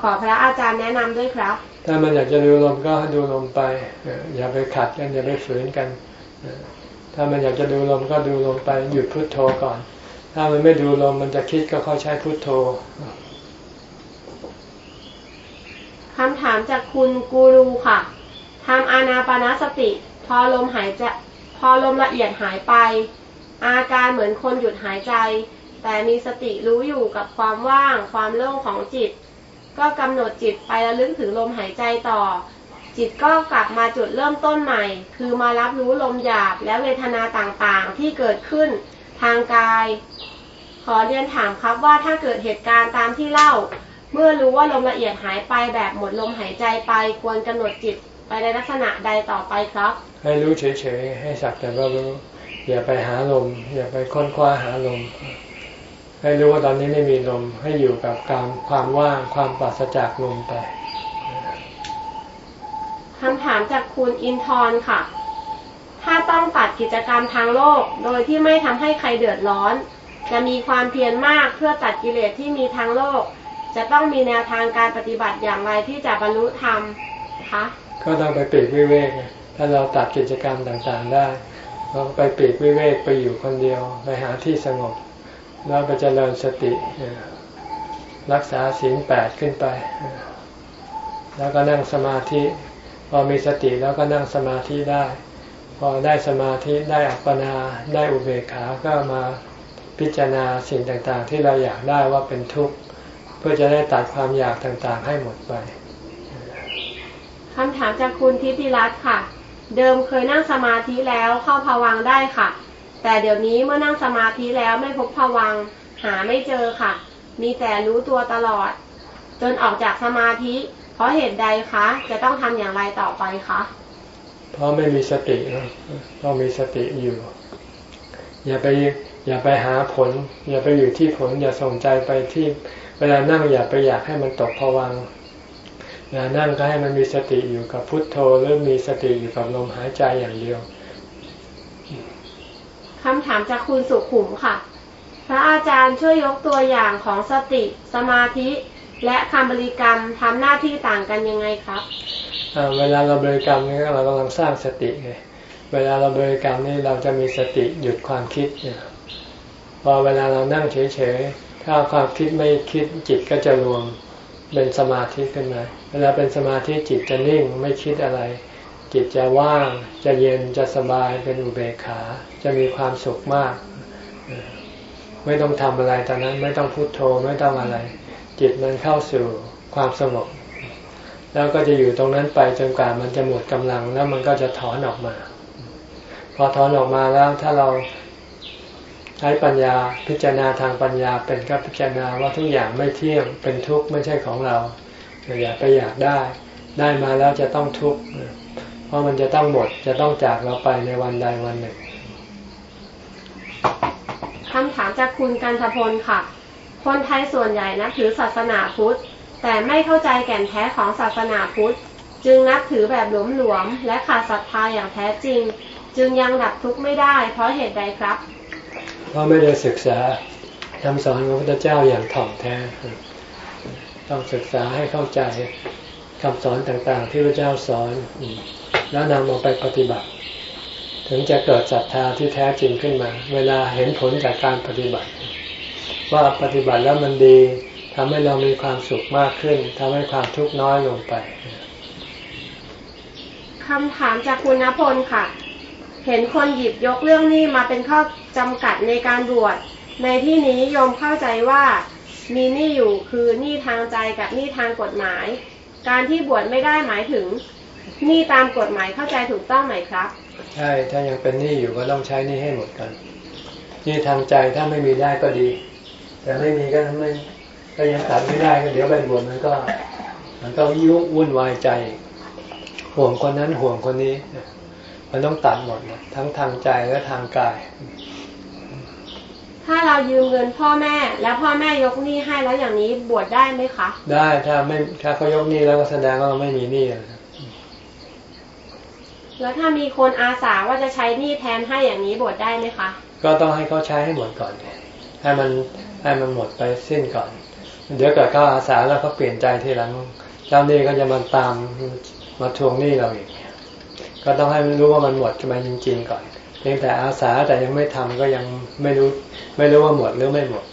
ขอพระอาจารย์แนะนำด้วยครับ ถ้ามันอยากจะดูลมก็ดูลมไปเอ่ออย่าไปขัดกันอย่าไปฝืนกันเอ่อถ้ามันอยากจะดูลมก็ดูลมไปหยุดพุทโธก่อน ถ้ามันไม่ดูลมมันจะคิดก็ค่อยใช้พุทโธคำถามจากคุณกูรูค่ะทำอานาปานสติ พอลมหายใจพอลมละเอียดหายไป อาการเหมือนคนหยุดหายใจ แต่มีสติรู้อยู่กับความว่าง ความโล่งของจิต ก็กำหนดจิตไประลึกถึงลมหายใจต่อ จิตก็กลับมาจุดเริ่มต้นใหม่ คือมารับรู้ลมหยาบและเวทนาต่างๆ ที่เกิดขึ้นทางกาย ขอเรียนถามครับว่าถ้าเกิดเหตุการณ์ตามที่เล่า เมื่อรู้ว่าลมละเอียดหายไปแบบหมดลมหายใจไปควรกำหนดจิตไปในลักษณะใดต่อไปครับ ให้รู้เฉยๆให้สักแต่ว่ารู้อย่าไปหาลม อย่าไปค้นคว้าหาลม ให้รู้ว่าตอนนี้ไม่มีลมให้อยู่กับการความว่างความปราศจากลมไปคคำถามจากคุณอินทร์ค่ะ ถ้าต้องตัดกิจกรรมทางโลก โดยที่ไม่ทำให้ใครเดือดร้อน จะมีความเพียรมากเพื่อตัดกิเลสที่มีทางโลก จะต้องมีแนวทางการปฏิบัติอย่างไรที่จะบรรลุธรรมคะก็ต้องไปปีกวิเวกไงถ้าเราตัดกิจกรรมต่างๆได้เราไปปีกวิเวกไปอยู่คนเดียวไปหาที่สงบ แล้วไปเจริญสติ รักษาศีลแปดขึ้นไป แล้วก็นั่งสมาธิ พอมีสติแล้วก็นั่งสมาธิได้ พอได้สมาธิได้อัปปนา ได้อุเบกขา ก็มาพิจารณาสิ่งต่างๆ ที่เราอยากได้ว่าเป็นทุกข์ เพื่อจะได้ตัดความอยากต่างๆ ให้หมดไปคำถามจากคุณทิติรัตน์ค่ะ เดิมเคยนั่งสมาธิแล้วเข้าภวังได้ค่ะ แต่เดี๋ยวนี้เมื่อนั่งสมาธิแล้วไม่พบภวังหาไม่เจอค่ะ มีแต่รู้ตัวตลอด จนออกจากสมาธิ เพราะเหตุใดคะ จะต้องทำอย่างไรต่อไปคะเพราะไม่มีสตินะต้องมีสติอยู่ อย่าไปอย่าไปหาผล อย่าไปอยู่ที่ผล อย่าส่งใจไปที่เวลานั่งอย่าไปอยากให้มันตกผวังเวลานั่งก็ให้มันมีสติอยู่กับพุทโธหรือมีสติอยู่กับลมหายใจอย่างเดียว คำถามจากคุณสุขุมค่ะ พระอาจารย์ช่วยยกตัวอย่างของสติ สมาธิ และคำบริกรรมทำหน้าที่ต่างกันยังไงครับ เวลาเราบริกรรมนี่เรากำลังสร้างสติไง เวลาเราบริกรรมนี่เราจะมีสติหยุดความคิดเนี่ยพอเวลาเรานั่งเฉยๆ ถ้าความคิดไม่คิดจิตก็จะรวมเป็นสมาธิขึ้นมา เวลาเป็นสมาธิจิตจะนิ่งไม่คิดอะไร จิตจะว่างจะเย็นจะสบายเป็นอุเบกขา จะมีความสุขมาก ไม่ต้องทำอะไรตอนนั้นไม่ต้องพุโทโธไม่ต้องอะไร จิตมันเข้าสู่ความสงบ แล้วก็จะอยู่ตรงนั้นไปจนกว่ามันจะหมดกำลังแล้วมันก็จะถอนออกมา พอถอนออกมาแล้วถ้าเราใช้ปัญญาพิจารณาทางปัญญาเป็นก็พิจารณาว่าทุกอย่างไม่เที่ยงเป็นทุกข์ไม่ใช่ของเราอย่าไปอยากได้ ได้มาแล้วจะต้องทุกข์เพราะมันจะต้องหมดจะต้องจากเราไปในวันใดวันหนึ่ง คำถามจากคุณกันทพลค่ะ คนไทยส่วนใหญ่นับถือศาสนาพุทธ แต่ไม่เข้าใจแก่นแท้ของศาสนาพุทธ จึงนับถือแบบหลวมๆและขาดศรัทธาอย่างแท้จริง จึงยังดับทุกข์ไม่ได้ เพราะเหตุใดครับ เพราะไม่ได้ศึกษาคำสอนของพระพุทธเจ้าอย่างถ่องแท้ต้องศึกษาให้เข้าใจคำสอนต่างๆ ที่พระเจ้าสอน แล้วนำเอาไปปฏิบัติ ถึงจะเกิดศรัทธาที่แท้จริงขึ้นมา เวลาเห็นผลจากการปฏิบัติ ว่าปฏิบัติแล้วมันดีทำให้เรามีความสุขมากขึ้นทำให้ความทุกข์น้อยลงไปคำถามจากคุณณพลค่ะ เห็นคนหยิบยกเรื่องนี้มาเป็นข้อจำกัดในการบวช ในที่นี้โยมเข้าใจว่ามีหนี้อยู่คือหนี้ทางใจกับหนี้ทางกฎหมาย การที่บวชไม่ได้หมายถึงหนี้ตามกฎหมายเข้าใจถูกต้องไหมครับ ใช่ ถ้ายังเป็นหนี้อยู่ก็ต้องใช้หนี้ให้หมดกันหนี้ทางใจถ้าไม่มีได้ก็ดี แต่ไม่มีก็ไม่ก็ยังตัดไม่ได้ก็เดี๋ยวไปบวชมันก็ มันก็ยุ่งวุ่นวายใจ ห่วงคนนั้นห่วงคนนี้ มันต้องตัดหมดนะทั้งทางใจและทางกาย ถ้าเรายืมเงินพ่อแม่ แล้วพ่อแม่ยกหนี้ให้แล้วอย่างนี้บวชได้ไหมคะ ได้ถ้าไม่ถ้าเขายกหนี้แล้วก็แสดงว่าเราไม่มีหนี้นะ แล้วถ้ามีคนอาสาว่าจะใช้หนี้แทนให้อย่างนี้บวชได้ไหมคะ ก็ต้องให้เขาใช้ให้หมดก่อน ให้มันให้มันหมดไปสิ้นก่อน เดี๋ยวเกิดเขาอาสาแล้วเขาเปลี่ยนใจทีหลังเจ้าหนี้ก็จะมาตามมาทวงหนี้เราอีก ก็ต้องให้มันรู้ว่ามันหมดมาจริง ๆ ก่อนเพียงแต่อาสาแต่ยังไม่ทำก็ยังไม่รู้ ไม่รู้ว่าหมดหรือไม่หมด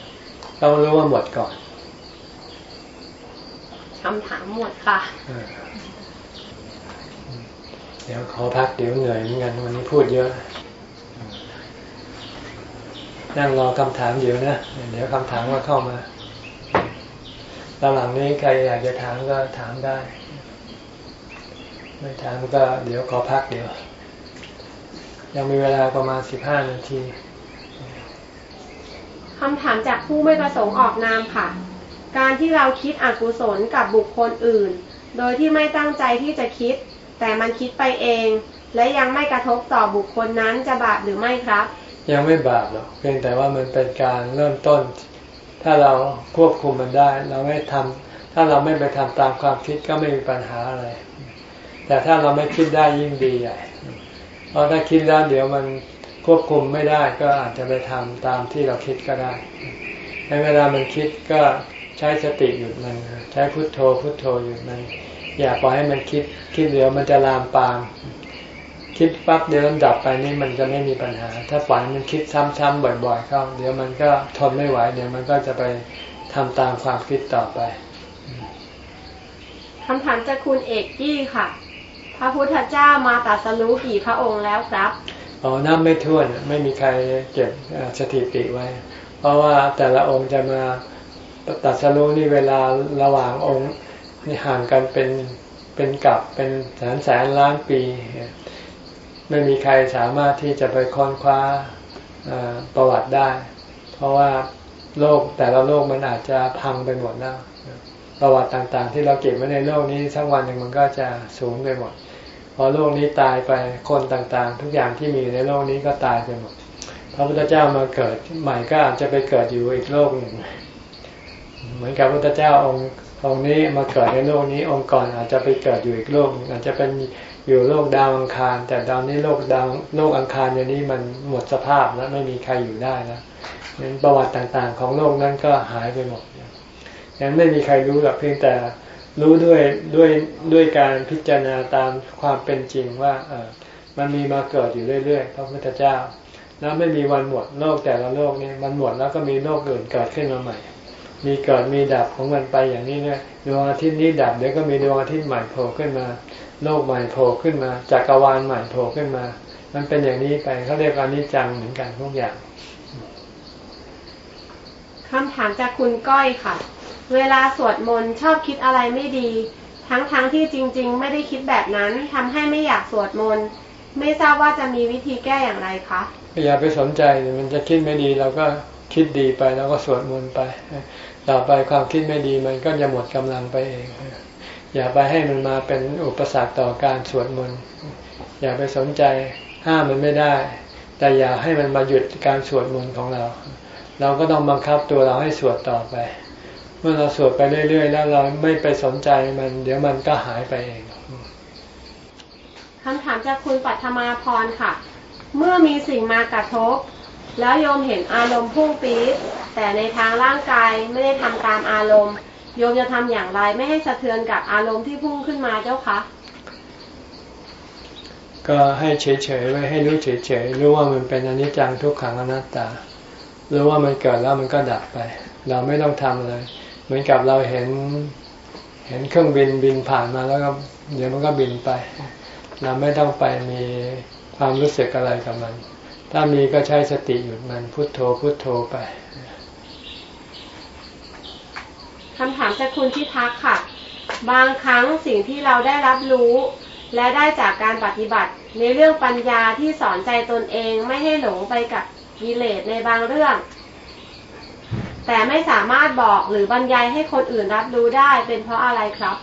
ต้องรู้ว่าหมดก่อนคำถามหมดค่ะอ่า เดี๋ยวขอพักเดี๋ยวเหนื่อยเหมือนกันวันนี้พูดเยอะ นั่งรอคำถามเดี๋ยวนะ เดี๋ยวคำถามก็เข้ามาระหว่างนี้ใครอยากจะถามก็ถามได้ ไม่ถามก็เดี๋ยวขอพักเดี๋ยว ยังมีเวลาประมาณสิบห้านาทีคำถามจากผู้ไม่ประสงค์ออกนามค่ะ การที่เราคิดอกุศลกับบุคคลอื่น โดยที่ไม่ตั้งใจที่จะคิด แต่มันคิดไปเอง และยังไม่กระทบต่อบุคคลนั้นจะบาปหรือไม่ครับ ยังไม่บาปหรอกเพียงแต่ว่ามันเป็นการเริ่มต้น ถ้าเราควบคุมมันได้ เราไม่ทำถ้าเราไม่ไปทำตามความคิดก็ไม่มีปัญหาอะไร แต่ถ้าเราไม่คิดได้ยิ่งดีใหญ่เพราะถ้าคิดแล้วเดี๋ยวมันควบคุมไม่ได้ก็อาจจะไปทำตามที่เราคิดก็ได้ ในเวลามันคิดก็ใช้สติหยุดมัน ใช้พุทโธพุทโธหยุดมัน อย่าปล่อยให้มันคิด คิดเดี๋ยวมันจะลามปาม คิดปั๊บเดี๋ยวมันดับไปนี่มันจะไม่มีปัญหา ถ้าปล่อยมันคิดซ้ำๆบ่อยๆเข้าเดี๋ยวมันก็ทนไม่ไหวเดี๋ยวมันก็จะไปทำตามความคิดต่อไปคำถามจากคุณเอกกี้ค่ะ พระพุทธเจ้ามาตรัสรู้กี่พระองค์แล้วครับอ๋อนับไม่ถ้วนไม่มีใครเก็บสถิติไว้ เพราะว่าแต่ละองค์จะมาตัดสรู้นี่เวลาระหว่างองค์ นี่ห่างกันเป็นเป็นกับเป็นแสนแสนล้านปี ไม่มีใครสามารถที่จะไปค้นคว้าประวัติได้ เพราะว่าโลกแต่ละโลกมันอาจจะพังไปหมดแล้วประวัติต่างๆ ที่เราเก็บไว้ในโลกนี้สักวันหนึ่งมันก็จะสูญไปหมดพอโลกนี้ตายไปคนต่างๆ ทุกอย่างที่มีในโลกนี้ก็ตายไปหมดพระพุทธเจ้ามาเกิดใหม่ก็อาจจะไปเกิดอยู่อีกโลกหนึ่ง เหมือนกับพระพุทธเจ้าองค์ องค์นี้มาเกิดในโลกนี้องค์ก่อนอาจจะไปเกิดอยู่อีกโลกอาจจะเป็นอยู่โลกดาวอังคาร แต่ตอนนี้โลกดาวโลกอังคารอย่างนี้มันหมดสภาพแล้วไม่มีใครอยู่ได้แล้วนั้นประวัติต่างๆ ของโลกนั้นก็หายไปหมดยังไม่มีใครรู้หรอกเพียงแต่รู้ด้วยด้วยด้วยการพิจารณาตามความเป็นจริงว่าเออมันมีมาเกิดอยู่เรื่อยๆพระพุทธเจ้า แล้วไม่มีวันหมดโลกแต่ละโลกนี้มันหมดแล้วก็มีโลกอื่นเกิดขึ้นมาใหม่ มีเกิดมีดับของมันไปอย่างนี้เนี่ยดวงอาทิตย์นี้ดับเดี๋ยวก็มีดวงอาทิตย์ใหม่โผล่ขึ้นมา โลกใหม่โผล่ขึ้นมาจักรวาลใหม่โผล่ขึ้นมา มันเป็นอย่างนี้ไปเขาเรียกว่านิจจังเหมือนกันทุกอย่างคำถามจากคุณก้อยค่ะ เวลาสวดมนต์ชอบคิดอะไรไม่ดี ทั้งๆทที่จริง ๆ ไม่ได้คิดแบบนั้นทำให้ไม่อยากสวดมนต์ไม่ทราบว่าจะมีวิธีแก้อย่างไรคะอย่าไปสนใจมันจะคิดไม่ดีเราก็คิดดีไปแล้วก็สวดมนต์ไป ต่อไปความคิดไม่ดีมันก็จะหมดกำลังไปเอง อย่าไปให้มันมาเป็นอุปสรรคต่อการสวดมนต์อย่าไปสนใจห้ามมันไม่ได้ แต่อย่าให้มันมาหยุดการสวดมนต์ของเรา เราก็ต้องบังคับตัวเราให้สวดต่อไป เมื่อเราสวดไปเรื่อย ๆ แล้วเราไม่ไปสนใจมัน เดี๋ยวมันก็หายไปเองคำถามจากคุณปัทมาพรค่ะ เมื่อมีสิ่งมากระทบ แล้วโยมเห็นอารมณ์พุ่งปี๊ดแต่ในทางร่างกายไม่ได้ทำตามอารมณ์ โยมจะทำอย่างไรไม่ให้สะเทือนกับอารมณ์ที่พุ่งขึ้นมาเจ้าคะก็ให้เฉยๆไว้ให้รู้เฉยๆรู้ว่ามันเป็นอนิจจังทุกขังอนัตตารู้ว่ามันเกิดแล้วมันก็ดับไป เราไม่ต้องทำเลย เหมือนกับเราเห็นเห็นเครื่องบินบินผ่านมาแล้วก็เดี๋ยวมันก็บินไป เราไม่ต้องไปมีความรู้สึกอะไรกับมัน ถ้ามีก็ใช้สติหยุดมันพุโทโธพุโทโธไปคำถามจากคุณที่ทักค่ะ บางครั้งสิ่งที่เราได้รับรู้ และได้จากการปฏิบัติ ในเรื่องปัญญาที่สอนใจตนเองไม่ให้หลงไปกับกิเลสในบางเรื่อง แต่ไม่สามารถบอกหรือบรรยายให้คนอื่นรับรู้ได้เป็นเพราะอะไรครับ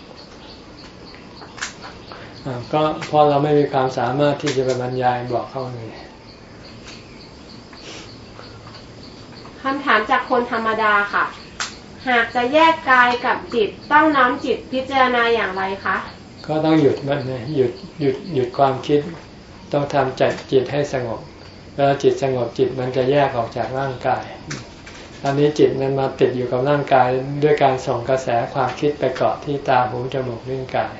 ก็เพราะเราไม่มีความสามารถที่จะไปบรรยายบอกเขาเลย คำถามจากคนธรรมดาค่ะ หากจะแยกกายกับจิตต้องน้อมจิตพิจารณาอย่างไรคะ ก็ต้องหยุดมันนะหยุดหยุดหยุดความคิด ต้องทำใจจิตให้สงบเวลาจิตสงบจิตมันจะแยกออกจากร่างกายตอนนี้จิตมันมาติดอยู่กับร่างกายด้วยการส่งกระแสความคิดไปเกาะที่ตาหูจมูกลิ้นกาย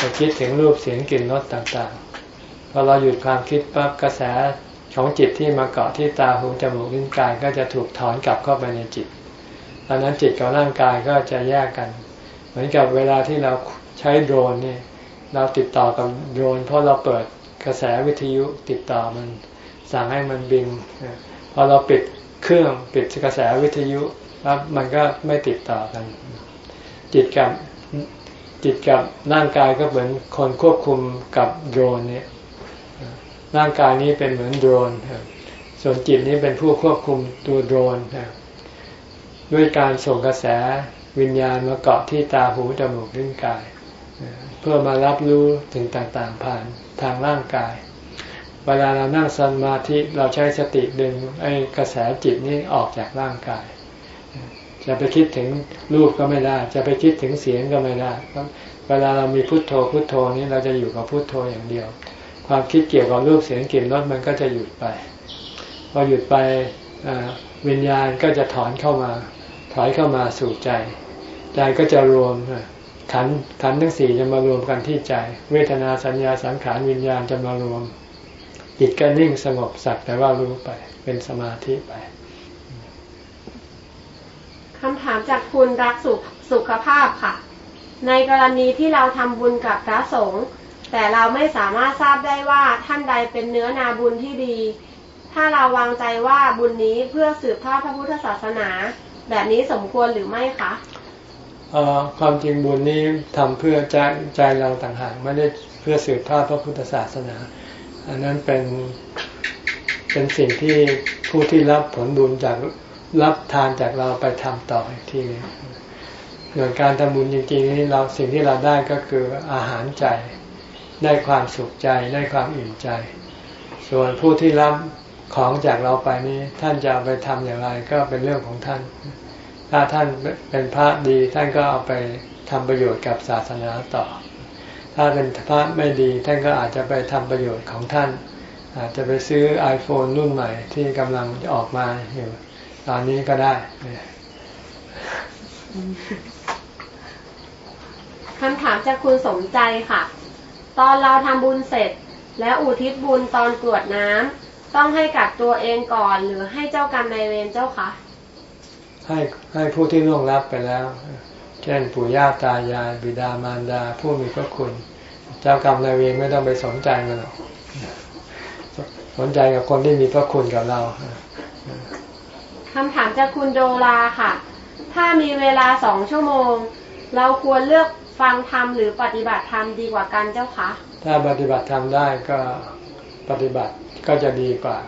จะคิดถึงรูปเสียงกลิ่นรสต่างๆพอเราหยุดความคิดปั๊บกระแส ของจิตที่มาเกาะที่ตาหูจมูกลิ้นกายก็จะถูกถอนกลับเข้าไปในจิตตอนนั้นจิตกับร่างกายก็จะแยกกัน เหมือนกับเวลาที่เราใช้โดรนเนี่ยเราติดต่อกับโดรนเพราะเราเปิดกระแสวิทยุติดต่อมันสั่งให้มันบินพอเราปิดเครื่องปิดกระแสวิทยุแล้วมันก็ไม่ติดต่อกัน จิตกับจิตกับร่างกายก็เหมือนคนควบคุมกับโดรนเนี่ย ร่างกายนี้เป็นเหมือนโดรน ส่วนจิตนี้เป็นผู้ควบคุมตัวโดรน ด้วยการส่งกระแสวิญญาณมาเกาะที่ตาหูจมูกลิ้นกาย เพื่อมารับรู้ถึงต่างๆ ผ่านทางร่างกาย เวลาเรานั่งสมาธิเราใช้สติดึงไอ้กระแสจิตนี้ออกจากร่างกาย จะไปคิดถึงรูปก็ไม่ได้ จะไปคิดถึงเสียงก็ไม่ได้ เวลาเรามีพุทโธพุทโธนี้เราจะอยู่กับพุทโธอย่างเดียว ความคิดเกี่ยวกับรูปเสียงกลิ่นรสมันก็จะหยุดไป พอหยุดไปวิญญาณก็จะถอนเข้ามา ถอยเข้ามาสู่ใจ ใจก็จะรวมขันขันทั้งสี่จะมารวมกันที่ใจ เวทนาสัญญาสังขารวิญญาณจะมารวมจิตก็นิ่งสงบสักแต่ว่ารู้ไป เป็นสมาธิไปคำถามจากคุณรักสุขสุขภาพค่ะ ในกรณีที่เราทำบุญกับพระสงฆ์ แต่เราไม่สามารถทราบได้ว่าท่านใดเป็นเนื้อนาบุญที่ดี ถ้าเราวางใจว่าบุญนี้เพื่อสืบทอดพระพุทธศาสนา แบบนี้สมควรหรือไม่คะความจริงบุญนี้ทำเพื่อใจใจเราต่างหากไม่ได้เพื่อสืบทอดพระพุทธศาสนา อันนั้นเป็นเป็นสิ่งที่ผู้ที่รับผลบุญจากรับทานจากเราไปทำต่ออีกทีนึงส่วนการทำบุญจริงๆนี่เราสิ่งที่เราได้ก็คืออาหารใจ ได้ความสุขใจได้ความอิ่มใจ ส่วนผู้ที่รับของจากเราไปนี้ ท่านจะไปทำอย่างไรก็เป็นเรื่องของท่าน ถ้าท่านเป็นพระดีท่านก็เอาไปทำประโยชน์กับศาสนาต่อ ถ้าเป็นพระไม่ดีท่านก็อาจจะไปทำประโยชน์ของท่าน อาจจะไปซื้อ iPhone รุ่นใหม่ที่กำลังจะออกมาอยู่ตอนนี้ก็ได้คำถามจากคุณสมใจค่ะ ตอนเราทำบุญเสร็จ แล้วอุทิศบุญตอนกรวดน้ำต้องให้กับตัวเองก่อนหรือให้เจ้ากรรมนายเวรเจ้าคะให้ให้ผู้ที่ล่วงลับไปแล้ว เช่นปู่ย่าตายายบิดามารดา ผู้มีพระคุณ เจ้ากรรมนายเวรไม่ต้องไปสนใจมันหรอกสนใจกับคนที่มีพระคุณกับเราคำถามจากคุณโดลาค่ะ ถ้ามีเวลาสองชั่วโมง เราควรเลือก ฟังธรรมหรือปฏิบัติธรรมดีกว่ากันเจ้าคะ ถ้าปฏิบัติธรรมได้ก็ปฏิบัติก็จะดีกว่า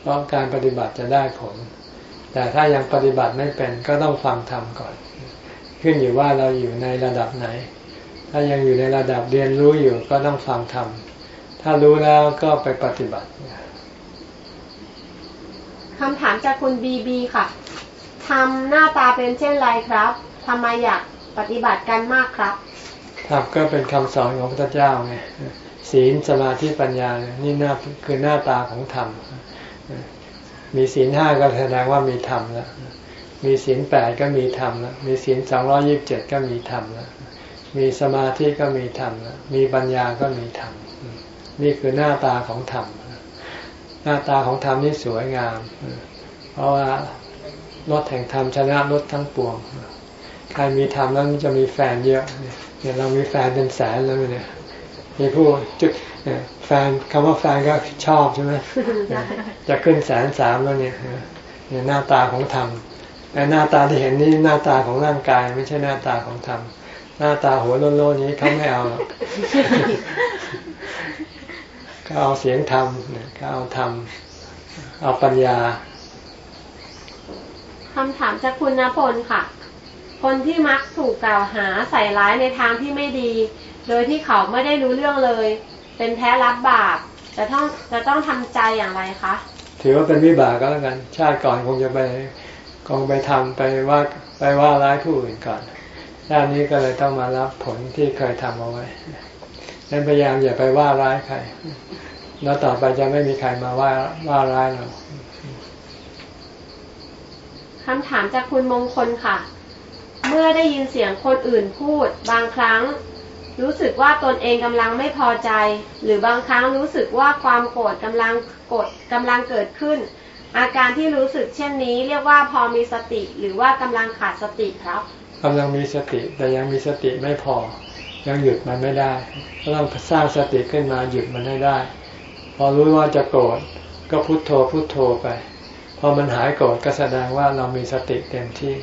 เพราะการปฏิบัติจะได้ผล แต่ถ้ายังปฏิบัติไม่เป็นก็ต้องฟังธรรมก่อน ขึ้นอยู่ว่าเราอยู่ในระดับไหน ถ้ายังอยู่ในระดับเรียนรู้อยู่ก็ต้องฟังธรรม ถ้ารู้แล้วก็ไปปฏิบัติคำถามจากคุณบีบีค่ะทำหน้าตาเป็นเช่นไรครับทำไมอยากปฏิบัติกันมากครับ ครับก็เป็นคำสอนของพระเจ้าไงศีลสมาธิปัญญานี่หน้าคือหน้าตาของธรรมมีศีลห้าก็แสดงว่ามีธรรมแล้วมีศีลแปดก็มีธรรมแล้วมีศีลสองร้อยิบเจ็ดก็มีธรรมแล้วมีสมาธิก็มีธรรมแล้วมีปัญญาก็มีธรรมนี่คือหน้าตาของธรรมหน้าตาของธรรมนี่สวยงาม เพราะว่ารถแห่งธรรมชนะรถทั้งปวง ใครมีธรรมแล้วจะมีแฟนเยอะ เนี่ยเรามีแฟนเป็นแสนแล้วเนี่ยมีผู้จุดแฟนคำว่าแฟนก็ชอบใช่ไหมจะขึ้นแสนสามแล้วเนี่ยเนี่ยหน้าตาของธรรมแต่หน้าตาที่เห็นนี่หน้าตาของร่างกาย ไม่ใช่หน้าตาของธรรมหน้าตาหัวโล้นๆนี้เขาไม่เอาก็เอาเสียงธรรมก็เอาธรรมเอาปัญญาคำถามจากคุณณพลค่ะ คนที่มักถูกกล่าวหาใส่ร้ายในทางที่ไม่ดี โดยที่เขาไม่ได้รู้เรื่องเลย เป็นแพ้รับบาปจะต้องจะต้องทำใจอย่างไรคะถือว่าเป็นวิบากก็แล้วกัน ชาติก่อนคงจะไปคงไปทำไปว่าไปว่าร้ายผู้อื่นก่อนชาตินี้ก็เลยต้องมารับผลที่เคยทำเอาไว้ดังพยายามอย่าไปว่าร้ายใคร แล้วต่อไปจะไม่มีใครมาว่าว่าร้ายเราคำถามจากคุณมงคลค่ะ เมื่อได้ยินเสียงคนอื่นพูด บางครั้ง รู้สึกว่าตนเองกำลังไม่พอใจ หรือบางครั้งรู้สึกว่าความโกรธกำลังกดกำลังเกิดขึ้น อาการที่รู้สึกเช่นนี้ เรียกว่าพอมีสติ หรือว่ากำลังขาดสติครับกำลังมีสติแต่ยังมีสติไม่พอ ยังหยุดมันไม่ได้ก็ต้องสร้างสติขึ้นมาหยุดมันให้ได้ พอรู้ว่าจะโกรธก็พุโทโธพุโทโธไป พอมันหายโกรธก็แสดงว่าเรามีสติเต็มที่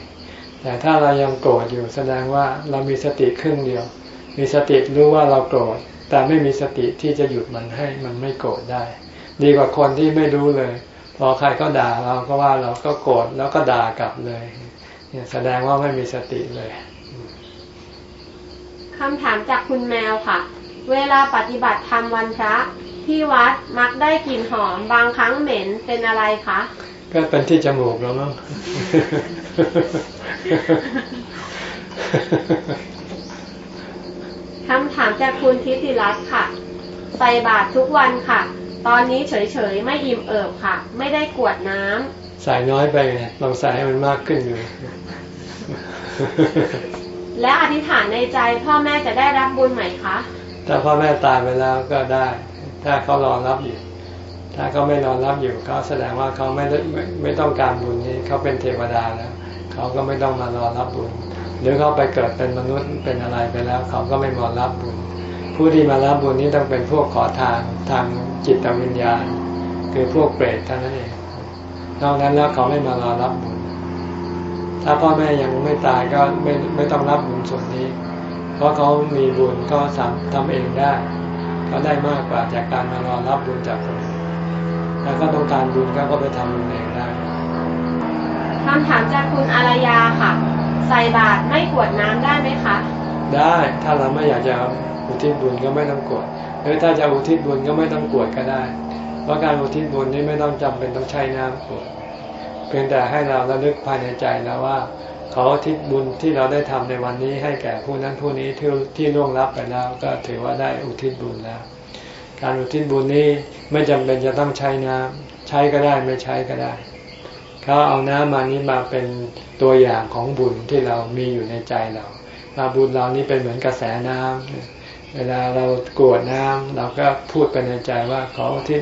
แต่ถ้าเรายังโกรธอยู่แสดงว่าเรามีสติครึ่งเดียว มีสติรู้ว่าเราโกรธ แต่ไม่มีสติที่จะหยุดมันให้มันไม่โกรธได้ ดีกว่าคนที่ไม่รู้เลย พอใครก็ด่าเราก็ว่าเราก็โกรธแล้วก็ด่ากลับเลยเนี่ยแสดงว่าไม่มีสติเลยคำถามจากคุณแมวค่ะ เวลาปฏิบัติธรรมวันพระที่วัดมักได้กลิ่นหอมบางครั้งเหม็นเป็นอะไรคะ ก็เป็นที่จมูกแล้วมั้งคำถามจากคุณทิติรัตน์ค่ะ ใส่บาตรทุกวันค่ะ ตอนนี้เฉยๆ ไม่อิ่มเอิบค่ะ ไม่ได้กวดน้ำใส่น้อยไปไงลองใส่ให้มันมากขึ้นดูและอธิษฐานในใจพ่อแม่จะได้รับบุญไหมคะ ถ้าพ่อแม่ตายไปแล้วก็ได้ ถ้าเขารอรับอยู่ ถ้าเขาไม่รอรับอยู่ก็แสดงว่าเขาไม่ได้ไม่ไม่ต้องการบุญนี้เขาเป็นเทวดาแล้วเขาก็ไม่ต้องมารอรับบุญ หรือเขาไปเกิดเป็นมนุษย์เป็นอะไรไปแล้ว เขาก็ไม่มารับบุญ ผู้ที่มารับบุญนี้ต้องเป็นพวกขอทานทางจิตวิญญาณ คือพวกเปรตเท่านั้นเองนอกนั้นแล้วเขาไม่มารอรับบุญ ถ้าพ่อแม่ยังไม่ตายก็ไม่ไม่ต้องรับบุญส่วนนี้ เพราะเขามีบุญก็สามทำเองได้เขาได้มากกว่าจากการมารอรับบุญจากคน แล้วก็ต้องการบุญก็ก็ไปทำบุญเองได้คำถามจากคุณอารยาค่ะ ใส่บาตรไม่กวดน้ำได้ไหมคะ ได้ถ้าเราไม่อยากจะอุทิศบุญก็ไม่ต้องกวดหรือถ้าจะอุทิศบุญก็ไม่ต้องกวดก็ได้ เพราะการอุทิศบุญนี้ไม่ต้องจำเป็นต้องใช้น้ำกวดเพียงแต่ให้เราระลึกภายในใจแล้วว่าเขาอุทิศบุญที่เราได้ทำในวันนี้ให้แก่ผู้นั้นผู้นี้ที่ที่ล่วงลับไปแล้ว ก็ถือว่าได้อุทิศบุญแล้ว การอุทิศบุญนี้ ไม่จำเป็นจะต้องใช้น้ำใช้ก็ได้ไม่ใช้ก็ได้ เขาเอาน้ำมานี้มาเป็นตัวอย่างของบุญที่เรามีอยู่ในใจเราาบุญเรานี้เป็นเหมือนกระแสน้ำเวลาเรากรวดน้ำเราก็พูดไปในใจว่าขอทิศ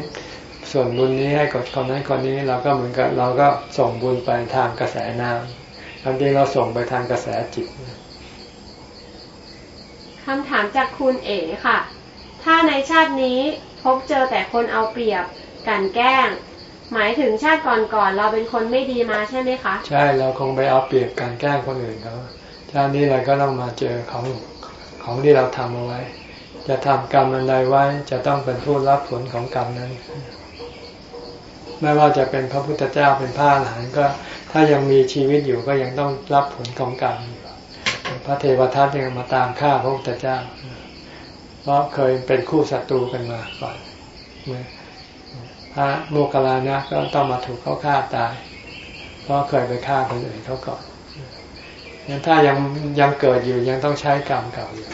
ส่วนบุญนี้ให้กับคนนั้นคนนี้เราก็เหมือนกับเราก็ส่งบุญไปทางกระแสน้ำความจริงเราส่งไปทางกระแสจิตคำถามจากคุณเอ๋ค่ะ ถ้าในชาตินี้ บเจอแต่คนเอาเปรียบกันแกล้ง หมายถึงชาติก่อนๆเราเป็นคนไม่ดีมาใช่ไหมคะ ใช่เราคงไปเอาเปรียบการแกล้งคนอื่นเขาชาตินี้เราก็ต้องมาเจอของของที่เราทำเอาไว้ จะทำกรรมอันใดไว้จะต้องเป็นผู้รับผลของกรรมนั้น ไม่ว่าจะเป็นพระพุทธเจ้าเป็นพระอรหันต์ก็ ถ้ายังมีชีวิตอยู่ก็ยังต้องรับผลของกรรมพระเทวทัตยังมาตามฆ่าพระพุทธเจ้า เพราะเคยเป็นคู่ศัตรูกันมาก่อนพระโมคคัลลานะก็ต้องมาถูกเขาฆ่าตาย เพราะเคยไปฆ่าคนอื่นเขาก่อนงั้นถ้ายังยังเกิดอยู่ยังต้องใช้กรรมเก่าอยู่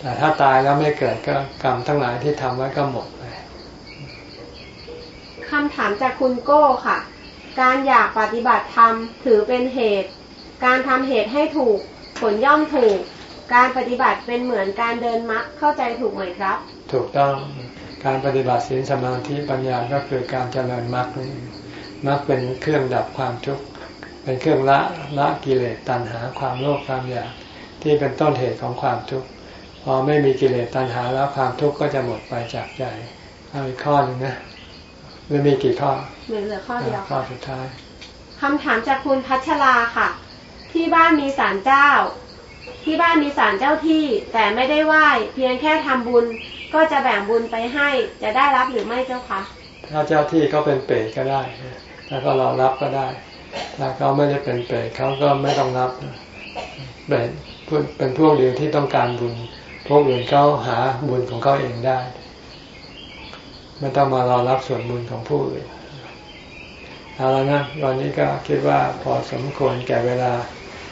แต่ถ้าตายแล้วไม่เกิดก็กรรมทั้งหลายที่ทำไว้ก็หมดไปคำถามจากคุณโก้ค่ะ การอยากปฏิบัติธรรมถือเป็นเหตุ การทำเหตุให้ถูกผลย่อมถูก การปฏิบัติเป็นเหมือนการเดินมรรคเข้าใจถูกไหมครับ ถูกต้องการปฏิบัติศีลสมาธิปัญญาก็คือการเจริญมรรคนี่เองมรรคเป็นเครื่องดับความทุกข์เป็นเครื่องละละกิเลสตัณหาความโลภความอยากที่เป็นต้นเหตุของความทุกข์พอไม่มีกิเลสตัณหาแล้วความทุกข์ก็จะหมดไปจากใจเอาอีกข้อหนึ่งนะไม่มีกี่ข้อเหมือนเหลือข้อเดียวข้อค่ะสุดท้ายคำถามจากคุณพัชราค่ะ ที่บ้านมีศาลเจ้า ที่บ้านมีศาลเจ้าที่แต่ไม่ได้ไหว้เพียงแค่ทำบุญ ก็จะแบ่งบุญไปให้จะได้รับหรือไม่เจ้าคะถ้าเจ้าที่เขาเป็นเปรตก็ได้ถ้าเขารอรับก็ได้ ถ้าเขาไม่ได้เป็นเปรตเขาก็ไม่ต้องรับเปรตเป็นพวกเดียวที่ต้องการบุญ พวกอื่นเขาหาบุญของเขาเองได้ ไม่ต้องมารอรับส่วนบุญของผู้อื่นเอาแล้วนะวันนี้ก็คิดว่าพอสมควรแก่เวลา